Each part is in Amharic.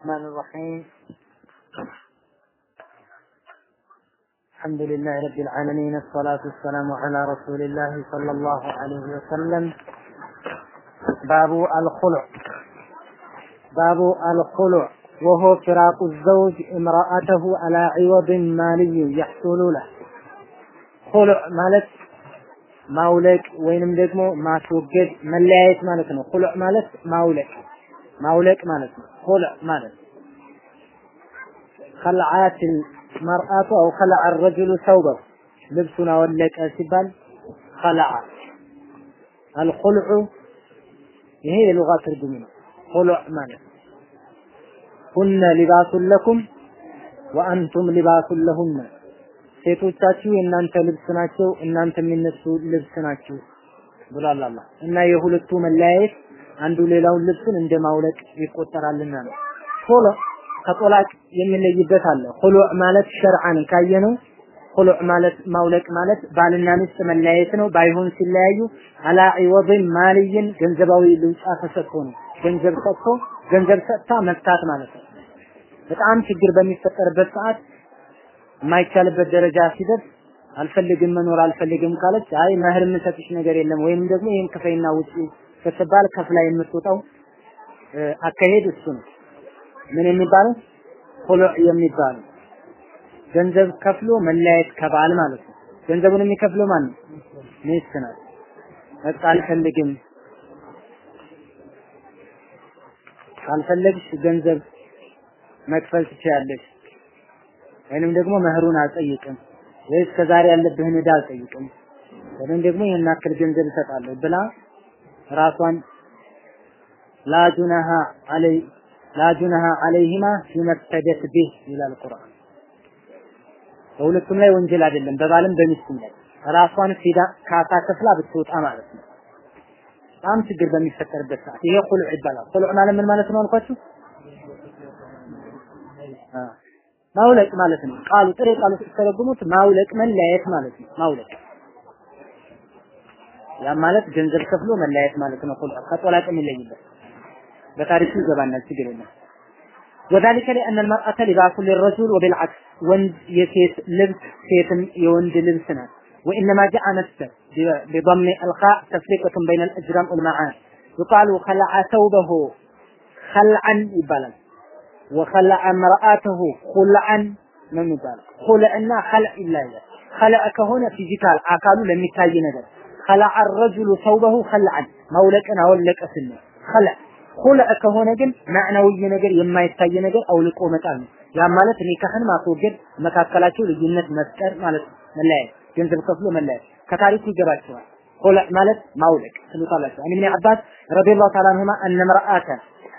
الرحمن الرحيم الحمد لله رب العالمين الصلاة والسلام على رسول الله صلى الله عليه وسلم باب الخلع باب الخلع وهو فراق الزوج امرأته على عوض مالي يحصل له خلع ማለት ማውለቅ ወይንም ደግሞ ማስወገድ መለያየት ማለት ነው። ሁሉዕ ማለት ማውለቅ ማውለቅ ማለት ነው። ሆለዕ ማለት ከልዓትን መርአቱ አው ከለዐ ረጅሉ ሰውበው ልብሱን አወለቀ ሲባል ከለዐ አልኹልዑ ይሄ የሉጋ ትርጉም ነው። ኹሉዕ ማለት ሁነ ሊባሱን ለኩም ወአንቱም ሊባሱን ለሁነ። ሴቶቻችሁ የእናንተ ልብስ ናቸው፣ እናንተ የሚነሱ ልብስ ናችሁ ብሏል አላህ። እና የሁለቱ መለያየት አንዱ ሌላውን ልብሱን እንደ ማውለቅ ይቆጠራልና ነው። ቶሎ ከጦላቅ የሚለይበት አለ። ሁሉዕ ማለት ሸርዓን ካየነው ሁሉዕ ማለት ማውለቅ ማለት ባልና ሚስት መለያየት ነው። ባይሆን ሲለያዩ አላ ዒወድን ማልይን ገንዘባዊ ልውጫ ተሰጥቶ ነው። ገንዘብ ሰጥቶ ገንዘብ ሰጥታ መፍታት ማለት ነው። በጣም ችግር በሚፈጠርበት ሰዓት የማይቻልበት ደረጃ ሲደርስ አልፈልግም መኖር አልፈልግም ካለች አይ መህር የምሰጥሽ ነገር የለም ወይም ደግሞ ይህን ክፈይና ውጪ ስትባል ከፍላ የምትወጣው አካሄድ እሱ ነው። ምን የሚባለው ሁሉዕ የሚባለው ገንዘብ ከፍሎ መለያየት ከባል ማለት ነው። ገንዘቡን የሚከፍለው ማን ነው? ሚስት ናት። በቃ አልፈልግም ካልፈለግሽ ገንዘብ መክፈል ትችያለሽ ወይንም ደግሞ መህሩን አልጠይቅም ወይ እስከ ዛሬ ያለብህን ዕዳ አልጠይቅም ወይንም ደግሞ ይህን ያክል ገንዘብ እሰጣለሁ ብላ ራሷን ላጁናሃ አለይ ላጁናሃ አለይሂማ ይላል ቁርአን። በሁለቱም ላይ ወንጀል አይደለም፣ በባልም በሚስትም ላይ ራሷን ፊዳ ካሳ ከፍላ ብትወጣ ማለት ነው። በጣም ችግር በሚፈጠርበት ሰዓት ይሄ ሁሉዕ ይባላል። ሁሉዕ ማለት ምን ማለት ነው አልኳችሁ? ማውለቅ ማለት ነው። ቃሉ ጥሬ ቃሉ ሲተረጉሙት ማውለቅ መለያየት ማለት ነው። ማውለቅ ያ ማለት ገንዘብ ከፍሎ መለያየት ማለት ነው። ሁሉ ከጦላቅ የሚለይበት በታሪኩ ይገባናል፣ ችግር የለም። وذلك لأن المرأة لباس للرجل وبالعكس ወንድ የሴት ልብስ ሴትም የወንድ ልብስ ናት። وإنما جاء نفسه بضم الخاء تفرقة بين الأجرام والمعان يقال خلع ثوبه خلعا ይባላል ወኸለዐ መርአተሁ ኹልዐን ነው የሚባለው። ኹልዕና ኸልዕ ይለያል። ኸልዕ ከሆነ ፊዚካል አካሉ ለሚታይ ነገር ኸለዐ ረጁሉ ሰውበሁ ኸልዐን ማውለቅን አወለቀ ኸልዕ ኹልዕ ከሆነ ግን ማዕናዊ ነገር የማይታይ ነገር አውልቆ መጣል ነው። ያ ማለት ኒካህን ማስወገድ መካከላቸው ልዩነት መፍጠር ማለት ነው። መለያየት ገንዘብ ከፍሎ መለያየት ከታሪኩ ይገባቸዋል። ኹልዕ ማለት ማውለቅ ትሉታላችሁ። እኔ ኢብኑ አባስ ረዲየላሁ ተዓላ አንሁማ እነ ምርአተ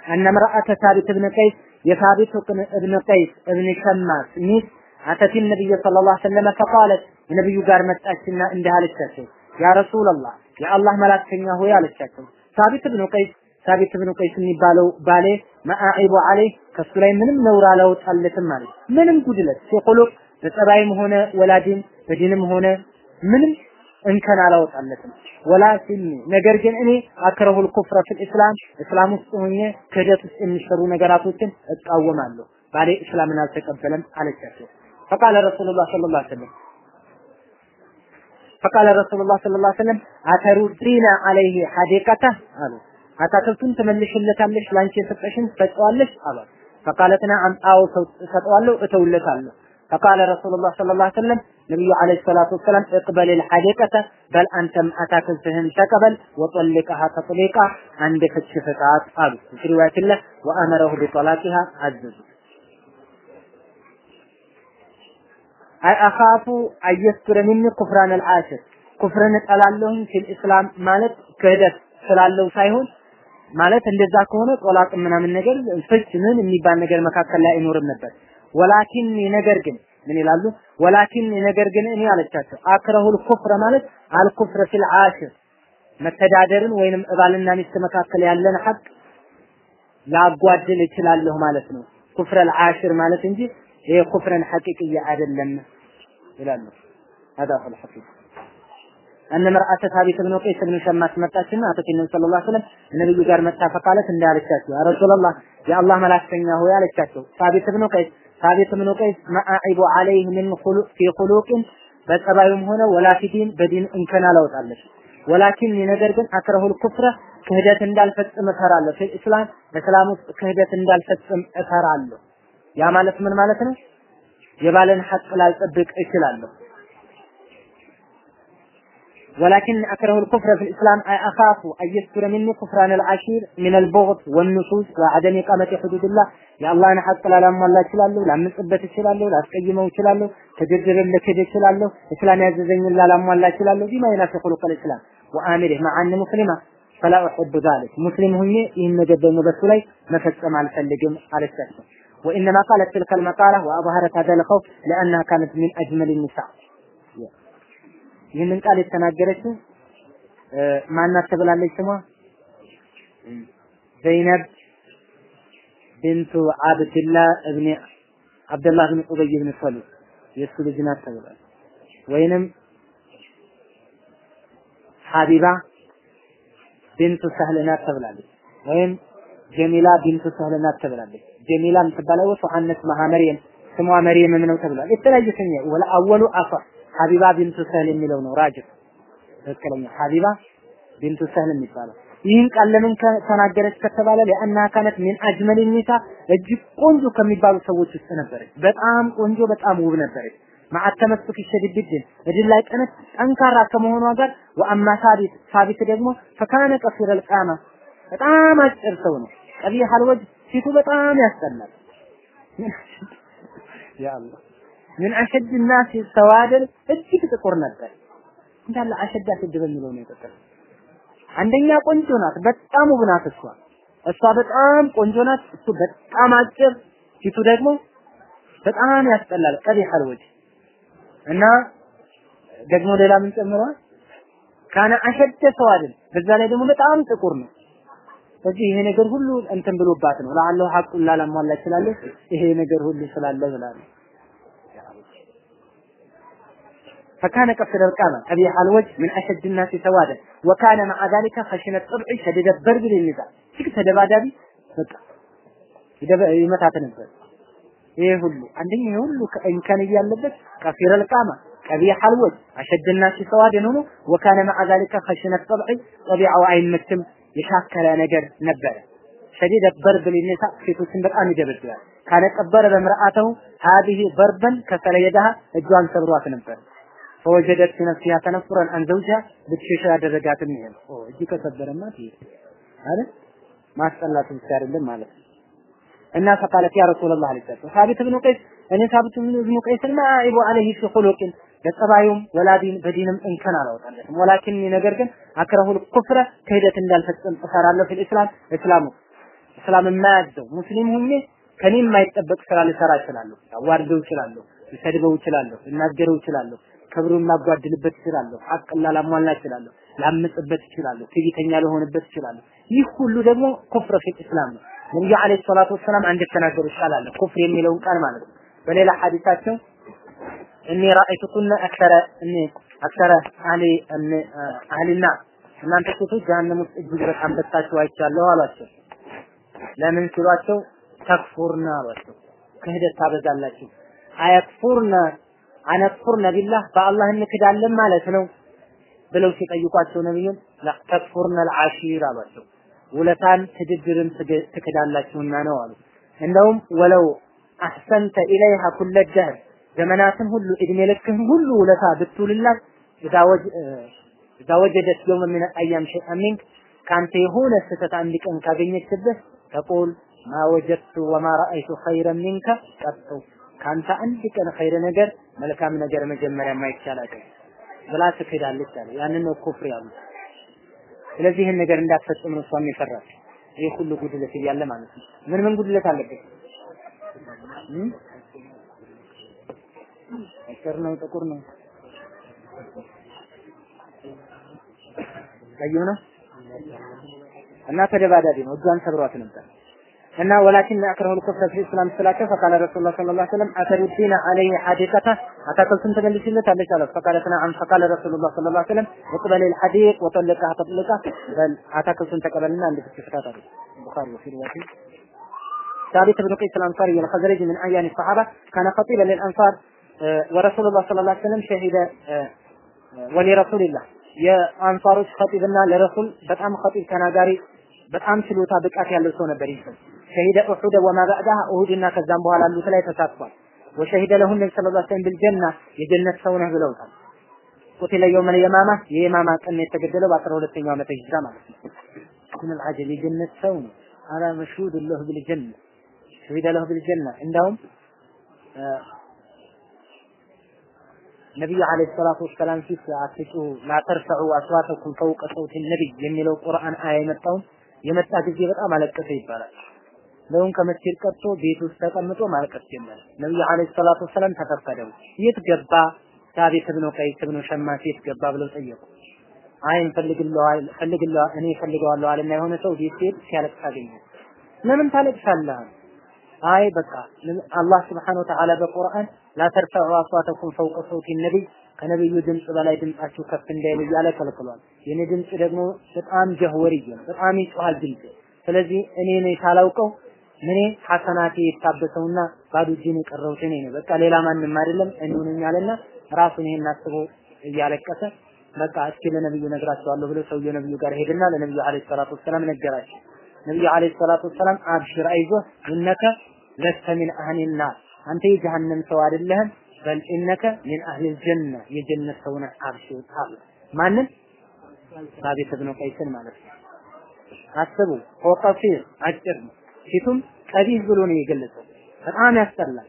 እነ ምርአተ ሳቢት ብን ቀይስ የሳቢት እብን ቀይስ እብን ሸማስ ሚስት አተቲ ነብይ ሰለላሁ ዐለይሂ ወሰለም ፈቃለት ነብዩ ጋር መጣችና እንዲህ አለቻቸው ያ ረሱላህ የአላህ መላክተኛ ሆይ አለቻቸው። ሳቢት ብን ቀይስ ሳቢት ብን ቀይስ የሚባለው ባሌ መአዒቡ አለይ ከሱ ላይ ምንም ነውር አላወጣለትም ማለት ምንም ጉድለት ሲቁሉቅ በጸባይም ሆነ ወላጅም በዲንም ሆነ ምንም እንከን አላወጣለትም። ወላኪን ነገር ግን እኔ አክረሁል ኩፍረ ፊል እስላም እስላም ውስጥ ሆኜ ክህደት ውስጥ የሚሰሩ ነገራቶችን እቃወማለሁ። ባሌ እስላምን አልተቀበለም አለቻቸው። ፈቃለ ረሱሉላህ ሰለላሁ ዐለይሂ ወሰለም ፈቃለ ረሱሉላህ ሰለላሁ ዐለይሂ ወሰለም አተሩዲና አለይሂ ሐዲቀተህ አሉ። አታክልቱን ትመልሽለታለሽ ላንቺ የሰጠሽን ትሰጪዋለሽ አሏት። ፈቃለት ነዓም እሰጠዋለሁ እተውለታለሁ። فقال رسول الله صلى الله عليه وسلم ነብዩ عليه الصلاة والسلام اقبل الحديقة በል አንተም አታክልትህን ተቀበል وطلقها تطليقة አንድ ፍች ፍታት አሉ። رواية وأمره بطلاقها አዘዙ أخاف أن يصدر مني كفران العشير ኩፍርን እጠላለሁኝ في الإسلام ማለት ክህደት ስላለው ሳይሆን ማለት እንደዛ ከሆነ ጦላቅ ምናምን ነገር ፍች ምን የሚባል ነገር መካከል ላይ አይኖርም ነበር። ወላኪን ነገር ግን ምን ይላሉ? ወላኪን ነገር ግን እኔ አለቻቸው አክረሁል ኩፍረ ማለት አልኩፍረ ፊል ዓሽር መተዳደርን ወይንም እባልና ሚስት መካከል ያለን ሀቅ ላጓድል እችላለሁ ማለት ነው። ኩፍረ አልዓሽር ማለት እንጂ ይሄ ኩፍረን ሐቂቅያ አይደለም ይላሉ። هذا هو الحقيقة أن مرأة ثابت بن قيس بن شماس መጣችና አቶ النبي صلى الله عليه وسلم ነብዩ ጋር መጣ ፈቃለት እንዳለቻቸው ያ ረሱላህ የአላህ መላእክተኛ ሆይ አለቻቸው ሳቢት ብኑ ቀይስ ሳቢት ብኑ ቀይስ ማአዒቡ ዐለይህ ምን ኹሉቅ ፊ ኹሉቅን በጸባዩም ሆነ ወላ ፊዲን በዲን እንከን አላወጣለች ወላኪን ነገር ግን አክረሁል ኩፍረ ክህደት እንዳልፈጽም እፈራለሁ ፊል እስላም በእስላም ውስጥ ክህደት እንዳልፈጽም እፈራለሁ ያ ማለት ምን ማለት ነው የባለን ሐቅ ላልጠብቅ እችላለሁ ولكن أكره الكفر في الإسلام أي أخاف أن يذكر مني كفران العشير من البغض والنصوص وعدم إقامة حدود الله يا الله أنا حق لا لما الله ይችላለሁ ላምጽበት ይችላለሁ ላስቀይመው ይችላለሁ ተገድረን ለከደ ይችላለሁ እስላም ያዘዘኝ ላ ላሟላ ይችላለሁ ቢማ ይናፊ خلق الإسلام وآمره مع أن مسلمة فلا أحب ذلك مسلم ሁኜ ይህን ነገር ደግሞ በሱ ላይ መፈጸም አልፈልግም አለቻቸው وإنما قالت تلك المقالة وأظهرت هذا الخوف لأنها كانت من أجمل النساء ይህንን ቃል የተናገረችው ማናት ተብላለች ስሟ ዘይነብ ቢንቱ አብድላህ እብኒ አብደላህ ብን ኡበይ ብን ሰሉል የእሱ ልጅ ናት ተብሏል። ወይንም ሀቢባ ቢንቱ ሰህል ናት ተብላለች። ወይም ጀሚላ ቢንቱ ሰህል ናት ተብላለች። ጀሚላ የምትባለው ወሰሐነት መሃ ስሟ መርየም ነው ተብሏል። የተለያየ ስም ወላ አወሉ አሷ ሀቢባ ቢንቱ ሰህል የሚለው ነው ራጅህ ትክክለኛ ሀቢባ ቢንቱ ሰህል የሚባለው ይህን ቃል ለምን ተናገረች ከተባለ ለአና ካነት ሚን አጅመል ኒሳ እጅግ ቆንጆ ከሚባሉ ሰዎች ውስጥ ነበረች። በጣም ቆንጆ፣ በጣም ውብ ነበረች። ማዕተመስክ ሸዲድ ዲን እድል ላይ ጠነት ጠንካራ ከመሆኗ ጋር ወአማ ሳቢት ሳቢት ደግሞ ፈካነ ቀሲረ ልቃማ በጣም አጭር ሰው ነው። ቀቢህ አልወጅ ፊቱ በጣም ያስጠላል። ያ አላህ ምን አሸድ الناس ሰዋደል እጅግ ጥቁር ነበር። እንዳለ አሸድ አሸድ በሚለው ነው የጠቀሰው። አንደኛ ቆንጆ ናት፣ በጣም ውብ ናት እሷ እሷ በጣም ቆንጆ ናት፣ እሱ በጣም አጭር፣ ፊቱ ደግሞ በጣም ያስጠላል። ቀቢህ አልወጅ እና ደግሞ ሌላ ምን ጨምሯል? ካነ አሸደ ሰዋድን በዛ ላይ ደግሞ በጣም ጥቁር ነው። ስለዚህ ይሄ ነገር ሁሉ እንትን ብሎባት ነው ለአላህ ሐቁን ላላሟላ ይችላለሁ ይሄ ነገር ሁሉ ስላለ ብላለች። فكان قصر القامة قبيح الوجه من أشد الناس سوادا وكان مع ذلك خشن الطبع شديد الضرب للنساء ትክ ተደባዳቢ በቃ ይመታት ነበር። ይሄ ሁሉ አንደኛ ይሄ ሁሉ እንከን እያለበት ቀፊረ ልቃማ ቀቢሕ አልወጅ አሸድ الناس ሰዋድን ሆኖ ወካነ مع ذلك خشن الطبع ጠቢዓው አይመችም የሻከረ ነገር ነበረ። ሸዲደ በርብ ሊነሳ ሴቶችን በጣም ይደበድባል። ካለ በምርአተው ሀዲህ በርበን ከሰለ እጇን ሰብሯት ነበር። ፈወጀደት ነፍሲያ ተነፍረን አንዘውጃ ብትሸሽ ያደረጋትም ይሄ ነው። እጅ ከሰበረማ ትሄድ ማስጠላት ብቻ አይደለም ማለት ነው። እና فقالت يا رسول الله عليه ሳቢት ብኑ ቀይስ እኔ ሳቢት ብኑ ቀይስ ما أعيب عليه في خلق በጸባዩም ولا دين በዲንም እንከን አላወጣለትም። ولكن ነገር ግን أكره الكفر ክህደት እንዳልፈጽም እፈራለሁ في الإسلام እስላሙ እስላም የማያዘው ሙስሊም ሁኜ ከኔ የማይጠበቅ ስራ ልሰራ እችላለሁ። አዋርደው እችላለሁ፣ ልሰድበው እችላለሁ፣ ልናገረው እችላለሁ፣ ክብሩን ላጓድልበት እችላለሁ፣ ሐቅን ላላሟላ እችላለሁ፣ ላምጽበት እችላለሁ፣ ትዕቢተኛ ልሆንበት እችላለሁ። ይህ ሁሉ ደግሞ ኩፍር ፊል ኢስላም ነው። ነብዩ አለይሂ ሰላቱ ወሰላም አንድ ተናገሩ ይሻላል ኩፍር የሚለውን ቃል ማለት ነው። በሌላ ሐዲሳቸው እኒ ረአይቱኩነ አክሰረ እኒ አክሰረ አህሊ አህሊና እናንተ ሴቶች ጀሀነም ውስጥ እጅግ በጣም በታችሁ አይቻለሁ አሏቸው። ለምን ሲሏቸው ተክፉርና አሏቸው። ክህደት ታበዛላችሁ። አያክፉርነ አነክፉርነ ቢላህ በአላህ እንክዳለን ማለት ነው ብለው ሲጠይቋቸው ነብዩን ተክፉርነ አልዓሺር አሏቸው። ውለታን ትድድርን ትክዳላችሁና ነው አሉ። እንደውም ወለው አሕሰንተ ኢለይሃ ኩለ ደህር ዘመናትን ሁሉ እድሜ ልክህን ሁሉ ውለታ ብትውልላት እዛ ወጀደት የውመ ምን አያም ሸይአን ሚንክ የሆነ ስህተት አንድ ቀን ካገኘችብህ ተቁል ማ ወማ ረአይቱ ኸይረን ሚንከ ቀጡ ከአንተ አንድ ቀን ኸይር ነገር መልካም ነገር መጀመሪያ ማይቻላል ብላ ትክዳለች አለ። ያንን ነው ኩፍር ያሉት። ስለዚህ ይህን ነገር እንዳትፈጽም ነው እሷም የፈራች። ይህ ሁሉ ጉድለት እያለ ማለት ነው። ምን ምን ጉድለት አለበት? አጭር ነው፣ ጥቁር ነው፣ ቀዩ ነው እና ተደባዳቢ ነው። እጇን ሰብሯት ነበር። እና ወላኪን አክረሁ ልኩፍረ ፊ ኢስላም ስላቸው ፈቃለ ረሱሉላ ሰለላሁ ዐለይሂ ወሰለም አተሩዲነ ዐለይሂ ሐዲቀተ አታክልቱን ትመልሽለታለች አለ ፈቃለት ነዓም ፈቃለ ረሱሉላ ሰለላሁ ዐለይሂ ወሰለም እቅበል ልሐዲቅ ወጠልቃ ተጥልቃ በል አታክልቱን ተቀበልና አንድ ፍትፍታት አለ ቡኻሪ ወፊ ሪዋያት ثابت بن قيس الأنصاري الخزرجي من أعيان الصحابة كان خطيبا للأنصار ولرسول الله صلى الله عليه وسلم شهد ወሊረሱልላህ የአንሳሮች ኸጢብና ለረሱል በጣም ኸጢብ ተናጋሪ በጣም ችሎታ ብቃት ያለው ሰው ነበር። ይህ ሸሂደ ኡሑደ ወማ ባዕዳሃ ኡሁድና ከዛም በኋላ ያሉት ላይ ተሳትፏል። ወሸሂደ ለሁም ነቢ ሰለላሁ ዐለይሂ ወሰለም ቢልጀና የጀነት ሰው ነህ ብለውታል። ቁቲለ የውመል የማማ የየማማ ቀን የተገደለው በአስራ ሁለተኛው ዓመተ ሂጅራ ማለት ነው። ምን አጀብ የጀነት ሰው ነው። አላ መሽሁድ ለሁ ቢልጀና ሸሂደ ለሁ ቢልጀና እንዳውም ነቢዩ አለይሂ ሰላቱ ወሰላም ፊት አትጩ ላተርፈዑ አስዋተኩም ፈውቀ ሰውቲ ነቢይ የሚለው ቁርአን አያ የመጣውን የመጣ ጊዜ በጣም አለቀሰ ይባላል። ለውን ከመስጊድ ቀርቶ ቤት ውስጥ ተቀምጦ ማልቀስ ጀመረ። ነብዩ አለይሂ ሰላቱ ወሰላም ተፈቀደው። የት ገባ? ሳቢት ብኑ ቀይስ ብኑ ሸማስ የት ገባ ብለው ጠየቁ። አይ ፈልግለዋ እኔ ፈልገዋለሁ አለና የሆነ ሰው ቤት ሲሄድ ሲያለቅስ አገኘ። ለምን ታለቅሳለህ? አይ በቃ አላህ ስብሓነሁ ወተዓላ በቁርአን ላ ተርፈዑ አስዋተኩም ፈውቀ ሰውቲ ነቢይ ከነብዩ ድምጽ በላይ ድምጻችሁ ከፍ እንዳይል እያለ ከልክሏል። የኔ ድምጽ ደግሞ በጣም ጀህወርይ ነው፣ በጣም ይጮሃል ድምጽ። ስለዚህ እኔ ነኝ ሳላውቀው እኔ ሐሰናቴ የታበሰውና ባዶ እጄን የቀረሁት እኔ ነኝ። በቃ ሌላ ማንም አይደለም እኔ ነኝ አለና ራሱን ይሄን አስቦ እያለቀሰ በቃ እስኪ ለነብዩ ነግራቸዋለሁ ብሎ ሰውየው ነብዩ ጋር ሄድና ለነብዩ አለይሂ ሰላቱ ወሰላም ነገራቸው። ነብዩ عليه الصلاة والسلام أبشر አይዞህ إنك لست من أهل النار አንተ የጀሃነም ሰው አይደለህም በል إنك من أهل الجنة የጀነት ሰው ነህ أبشر አሉ። ማንን ሳቢት ብኑ ቀይስን ማለት ነው። አስቡ ሆቀፊር አጭር ነው። ፊቱም قبيح ብሎ ነው የገለጸው። በጣም ያስጠላል።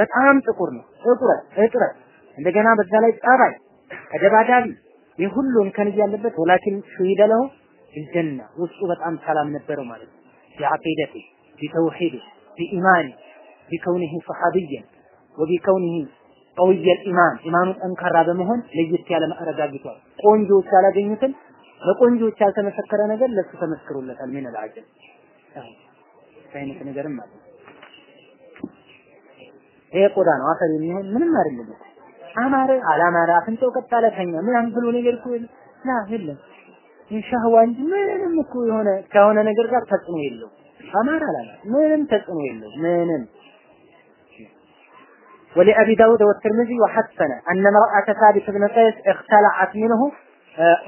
በጣም ጥቁር ነው። ጥቁረት እጥረት እንደገና በዛ ላይ ጸባይ ተደባዳቢ ይህ ሁሉ እንከን ያለበት ወላኪን ሹሂደ ለሁ ቢልጀና ውስጡ በጣም ሰላም ነበረው ማለት ነው። ቢዐቂደቲ ቢተውሂድ ቢኢማኒ ቢከውኒሂ ሰሐቢየን ወቢከውኒሂ ቀውየ ኢማን ኢማኑ ጠንካራ በመሆን ለየት ያለ ማዕረግ አግኝቷል። ቆንጆዎች ያላገኙትን ለቆንጆዎች ያልተመሰከረ ነገር ለሱ ተመስክሮለታል። ምን አልዓጀብ አይነት ነገርም አለ። ይሄ ቆዳ ነው አፈር የሚሆን ምንም አይደለም። አማረ አላማረ አፍንጫው ቀጥ አለ ተኛ ምናምን ብሎ ነገር እኮ ላ የለም ሻህዋ እንጂ ምንም እኮ የሆነ ከሆነ ነገር ጋር ተጽዕኖ የለው። አማረ አላማረ ምንም ተጽዕኖ የለው ምንም ولأبي داود والترمذي وحسن أن امرأة ثابت بن قيس اختلعت منه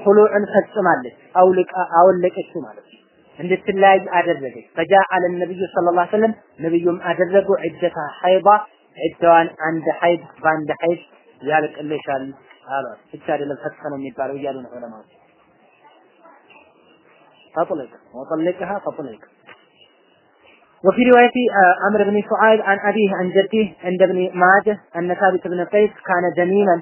خلوع ፈጽማለች አውልቃ አወለቀች ማለት ነው እንድትለያይ አደረገች ፈጃአለ ነብዩ ሰለላሁ ዐለይሂ ወሰለም ነብዩም አደረጉ ዒደታ ሐይባ ዒዳዋን አንድ ሐይድ በአንድ ሐይድ ያልቅልሻል አሏት ብቻ አይደለም ፈትፈ ነው የሚባለው እያሉ ነው ዑለማዎች ፈጥልቅ ወጠልቅሃ ፈጥልቅ وفي رواية عمرو بن شعيب عن أبيه عن جده عند ابن ماجه أن ثابت بن قيس كان دميما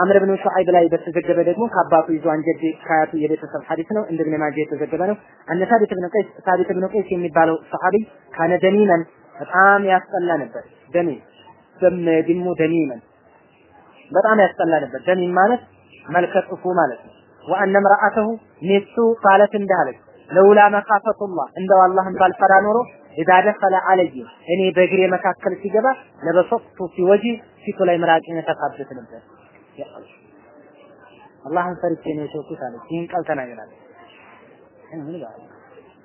አምር ብን ሹዓይብ ላይ በተዘገበ ደግሞ ከአባቱ ይዞ አንጀድ ከአያቱ የቤተሰብ ሐዲስ ነው። እንደ ኢብኑ ማጃህ የተዘገበ ነው። አነ ሳቢት ብን ቀይስ ሳቢት ብን ቀይስ የሚባለው ሰሐቢ ካነ ደሚመን በጣም ያስጠላ ነበር። ደሚ ደም ድሙ ደሚመን በጣም ያስጠላ ነበር። ደሚም ማለት መልከ ጥፉ ማለት ነው። ወአነ ምርአተሁ ሚስቱ ቃለት እንዳለች ለውላ መካፈቱላህ እንደው አላህን ባልፈራ ኖሮ ኢዛ ደኸለ አለይ እኔ በእግሬ መካከል ሲገባ ለበሰጥቱ ፊ ወጂ ፊቱ ላይ ምራቄን ተካበት ነበር። አላህን ፈርቼ ነው የተውኩት አለች። ይህን ቃል ተናግራለች።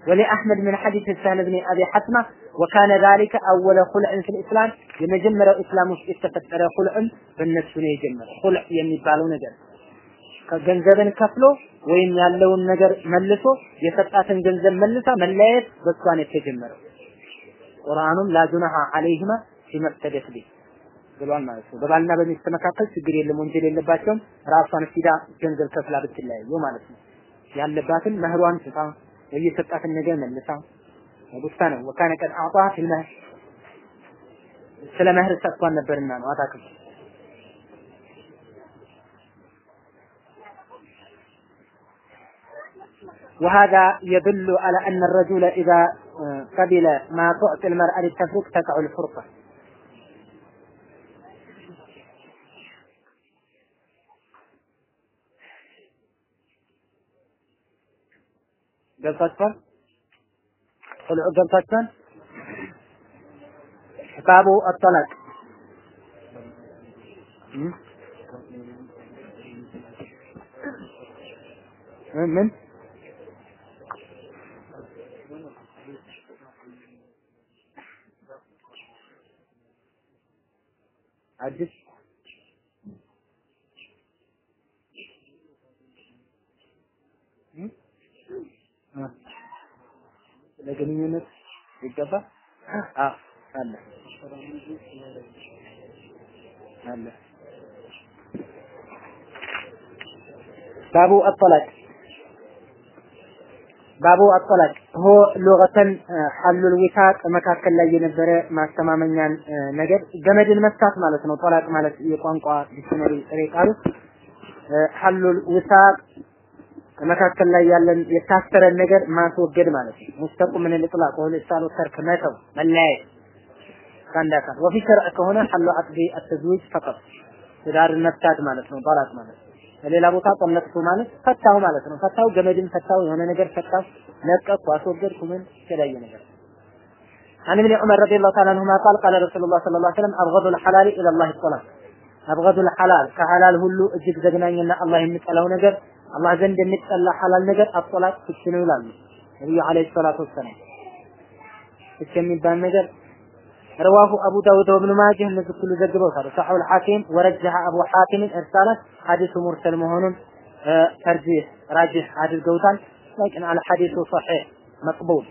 ولأحمد من حديث سهل بن أبي حتمة وكان ذلك أول خلع في الإسلام የመጀመሪያው ኢስላም ውስጥ የተፈጠረ ሁልዕም በእነሱ ነው የጀመረው። ሁልዕ የሚባለው ነገር ገንዘብን ከፍሎ ወይም ያለውን ነገር መልሶ የሰጣትን ገንዘብ መልሳ መለያየት በሷን የተጀመረው። ቁርአኑም ላ ጁናሃ አለይሂማ ፊመፍተደት ቢህ ብሏል ማለት ነው። በባልና በሚስት መካከል ችግር የለም፣ ወንጀል የለባቸውም። ራሷን ሲዳ ገንዘብ ከፍላ ብትለያዩ ማለት ነው። ያለባትን መህሯን ስታ የሰጣትን ነገር መልሳ ጉስታ ነው። ወካነ ቀድ አዕጣ ፊል ስለ መህር ሰጥቷን ነበርና ነው አታክልት وهذا يدل على أن الرجل إذا آه، قبل ما تعطي المرأة للتفريق تقع الفرقة. قلتكم؟ طلعوا قلتكم؟ باب الطلاق. من؟ አዲስ ለግንኙነት ይገባ አዎ አለ። አለ። باب الطلاق باب الطلاق هو لغة حل الوثاق መካከል ላይ የነበረ ማስተማመኛን ነገር ገመድን መፍታት ማለት ነው። طلاق ማለት የቋንቋ dictionary ጥሬ ቃሉ حل الوثاق መካከል ላይ ያለን የታሰረን ነገር ማስወገድ ማለት ነው። ሙስተቁ ምን ልጥላቅ ወል ኢሳሉ ተርክ መተው መለያየት ከአንድ አካል ወፊ ሸርዕ ከሆነ ሐሉ አቅዲ አተዝዊጅ ፈቀጥ ትዳርን መፍታት ማለት ነው። ጠላቅ ማለት በሌላ ቦታ ጠለቅቱ ማለት ፈታው ማለት ነው። ፈታው ገመድን ፈታው የሆነ ነገር ፈታው ለቀቅኩ አስወገድኩ ምን የተለያየ ነገር عن ابن عمر رضي الله تعالى عنهما قال قال رسول الله صلى الله عليه وسلم أبغض الحلال إلى الله الطلاق أبغض الحلال كحلال هلو እጅግ ዘግናኝና አላህ የሚጠላው ነገር አላህ ዘንድ የሚጠላ ሐላል ነገር አጥላቅ ፍች ነው ይላሉ ነብዩ አለይሂ ሰላቱ ወሰላም ፍች የሚባል ነገር رواه أبو داود وابن ماجه እነዚህ ሁሉ ዘግበውታል صحيح الحاكم ورجح أبو حاتم إرساله حديث مرسل መሆኑን ተርጂህ ራጅህ አድርገውታል لكن على حديث صحيح مقبول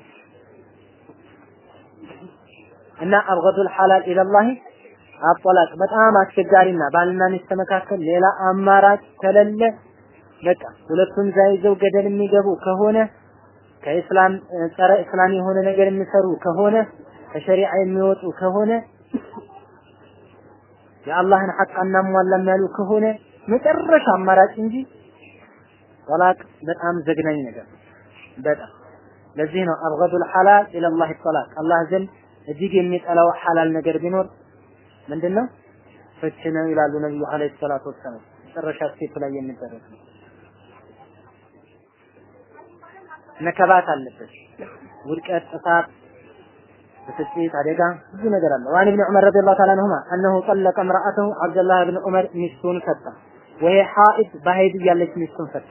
እና አብገዱል ሐላል ኢለላህ አጠላቅ በጣም አስቸጋሪና ባልና ሚስት መካከል ሌላ አማራጭ ከሌለ በቃ ሁለቱም ዛይዘው ገደል የሚገቡ ከሆነ ከኢስላም ጸረ እስላም የሆነ ነገር የሚሰሩ ከሆነ ከሸሪዓ የሚወጡ ከሆነ የአላህን ሐቅ አናሟላም ያሉ ከሆነ መጨረሻ አማራጭ እንጂ ጠላቅ በጣም ዘግናኝ ነገር በጣም ለዚህ ነው أبغض الحلال إلى الله الطلاق አላህ ዘንድ እጅግ የሚጠላው ሐላል ነገር ቢኖር ምንድነው? ፍች ነው ይላሉ ነብዩ عليه الصلاة والسلام። መጨረሻ step ላይ የሚደረግ ነው። ነከባት አለበት። ውድቀት፣ ጥፋት፣ ብስጭት፣ አደጋ ብዙ ነገር አለ። وعن ابن عمر رضي الله تعالى عنهما أنه طلق امرأته አብደላህ ኢብኑ ዑመር ሚስቱን ፈታ። ወይ ሐኢድ በሐይድ እያለች ሚስቱን ፈታ።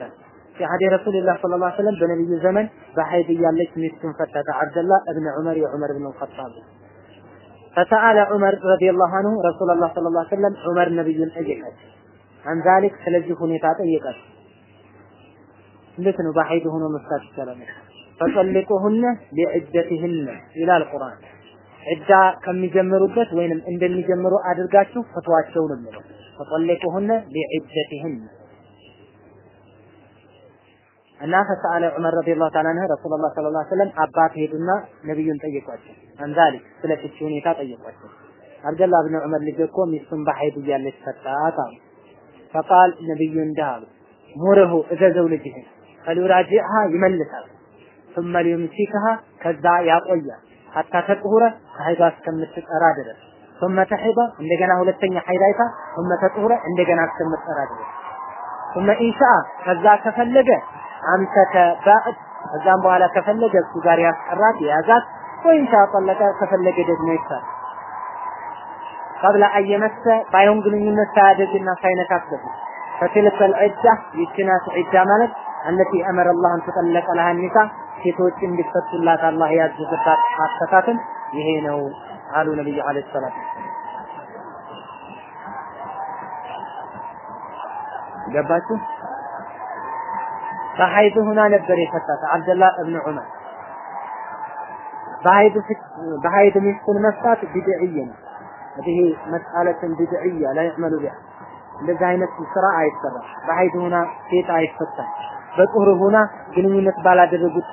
የሐዲ ረሱልላህ ሰለላሁ ዐለይሂ ወሰለም በነብዩ ዘመን በሐይድ እያለች ሚስቱን ፈታ። አብደላህ ኢብኑ ዑመር የዑመር ኢብኑ ኸጣብ ፈተአለ ዑመር ረዲየላሁ አንሁ ረሱላላህ ሰለላሁ ዐለይሂ ወሰለም ዑመር ነብዩን ጠየቃቸው። አን ዛሊክ ስለዚህ ሁኔታ ጠየቃቸው። እንዴት ነው በሐይድ ሆኖ መፍታት ይቻላል? ፈጠልቁሁነ ሊዕደትህነ ይላል ቁርአን ዒዳ ከሚጀምሩበት ወይንም እንደሚጀምሩ አድርጋችሁ ፈቷቸው ነው የሚለው ፈጠልቁሁነ ሊዕደትህነ እና ፈሰአለ ዑመር ረዲየላሁ ተዓላ አንሁ ረሱላህ ሰለላሁ ዐለይሂ ወሰለም አባት ሄዱና ነብዩን ጠየቋቸው። አንዛሊ ስለ ፍቺ ሁኔታ ጠየቋቸው። አብደላህ ብን ዑመር ልጅ እኮ ሚስቱን በሐይድ እያለች ፈታት አሉ። ፈቃል ነብዩ እንዲህ አሉ፣ ሙርሁ እዘዘው ልጅህን ፈሊራጂዕሃ ይመልሳል ثم ليمسكها ከዛ ያቆያል ሐታ ተጥሁረ ከሐይዷ እስከምትጠራ ድረስ ثم ተሒዳ እንደገና ሁለተኛ ሐይድ አይታ ثم ተጥሁረ እንደገና እስከምትጠራ ድረስ ثم ኢንሻአ ከዛ ከፈለገ አምሰከ ባዕድ ከዛም በኋላ ከፈለገ እሱ ጋር ያስቀራት የያዛት ወይም ጠለቀ ከፈለገ ደግሞ ይፍታል። ቀብለ አየመሰ ባይሆን ግንኙነት ሳያደርግና ሳይነካት በፊት ፈትልከ ልዒዳ ይችናት ዒዳ ማለት አለቲ አመረ አላህ አን ትጠለቀ ለሃ ኒሳ ሴቶች እንዲፈቱላት አላህ ያዘዘባት አፈታትን ይሄ ነው አሉ ነብዩ አለይሂ ሰላቱ ገባችሁ? በሀይድ ሁና ነበር የፈታት አብደላህ እብን ዑመር። በሀይድ ሚስቱን መፍታት ቢድዕይ ነው። ይሄ መስአለትን ቢድዕያ ላይ ቢሃ እንደዚህ አይነት ስራ አይሰራም። በሀይድ ሁና ሴት አይፈታም። በጡር ሁና ግንኙነት ባላደረጉት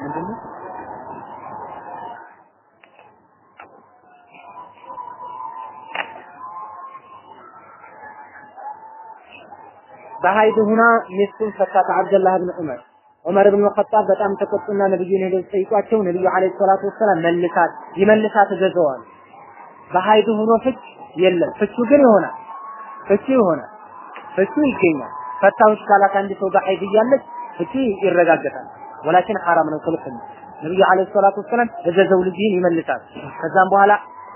ምንድን ነው በሀይድ ሁና ሚስቱን ፈታት አብደላህ ብን ዑመር። ዑመር ብን ኸጣብ በጣም ተቆጡና ነብዩን ሄደው ጠይቋቸው ነብዩ አለይሂ ሰላቱ ወሰላም መልሳት ይመልሳት እዘዘዋል በሀይድ ሆኖ ፍች የለም ፍቹ ግን ይሆናል ፍቹ ይሆናል ፍቹ ይገኛል። ፈታሁሽ ካላት አንድ ሰው በሐይድ እያለች ፍቹ ይረጋገጣል። ወላኪን ሐራም ነው ክልክል ነው። ነብዩ አለይሂ ሰላቱ ወሰላም እዘዘው ልጅህን ይመልሳል። ከዛም በኋላ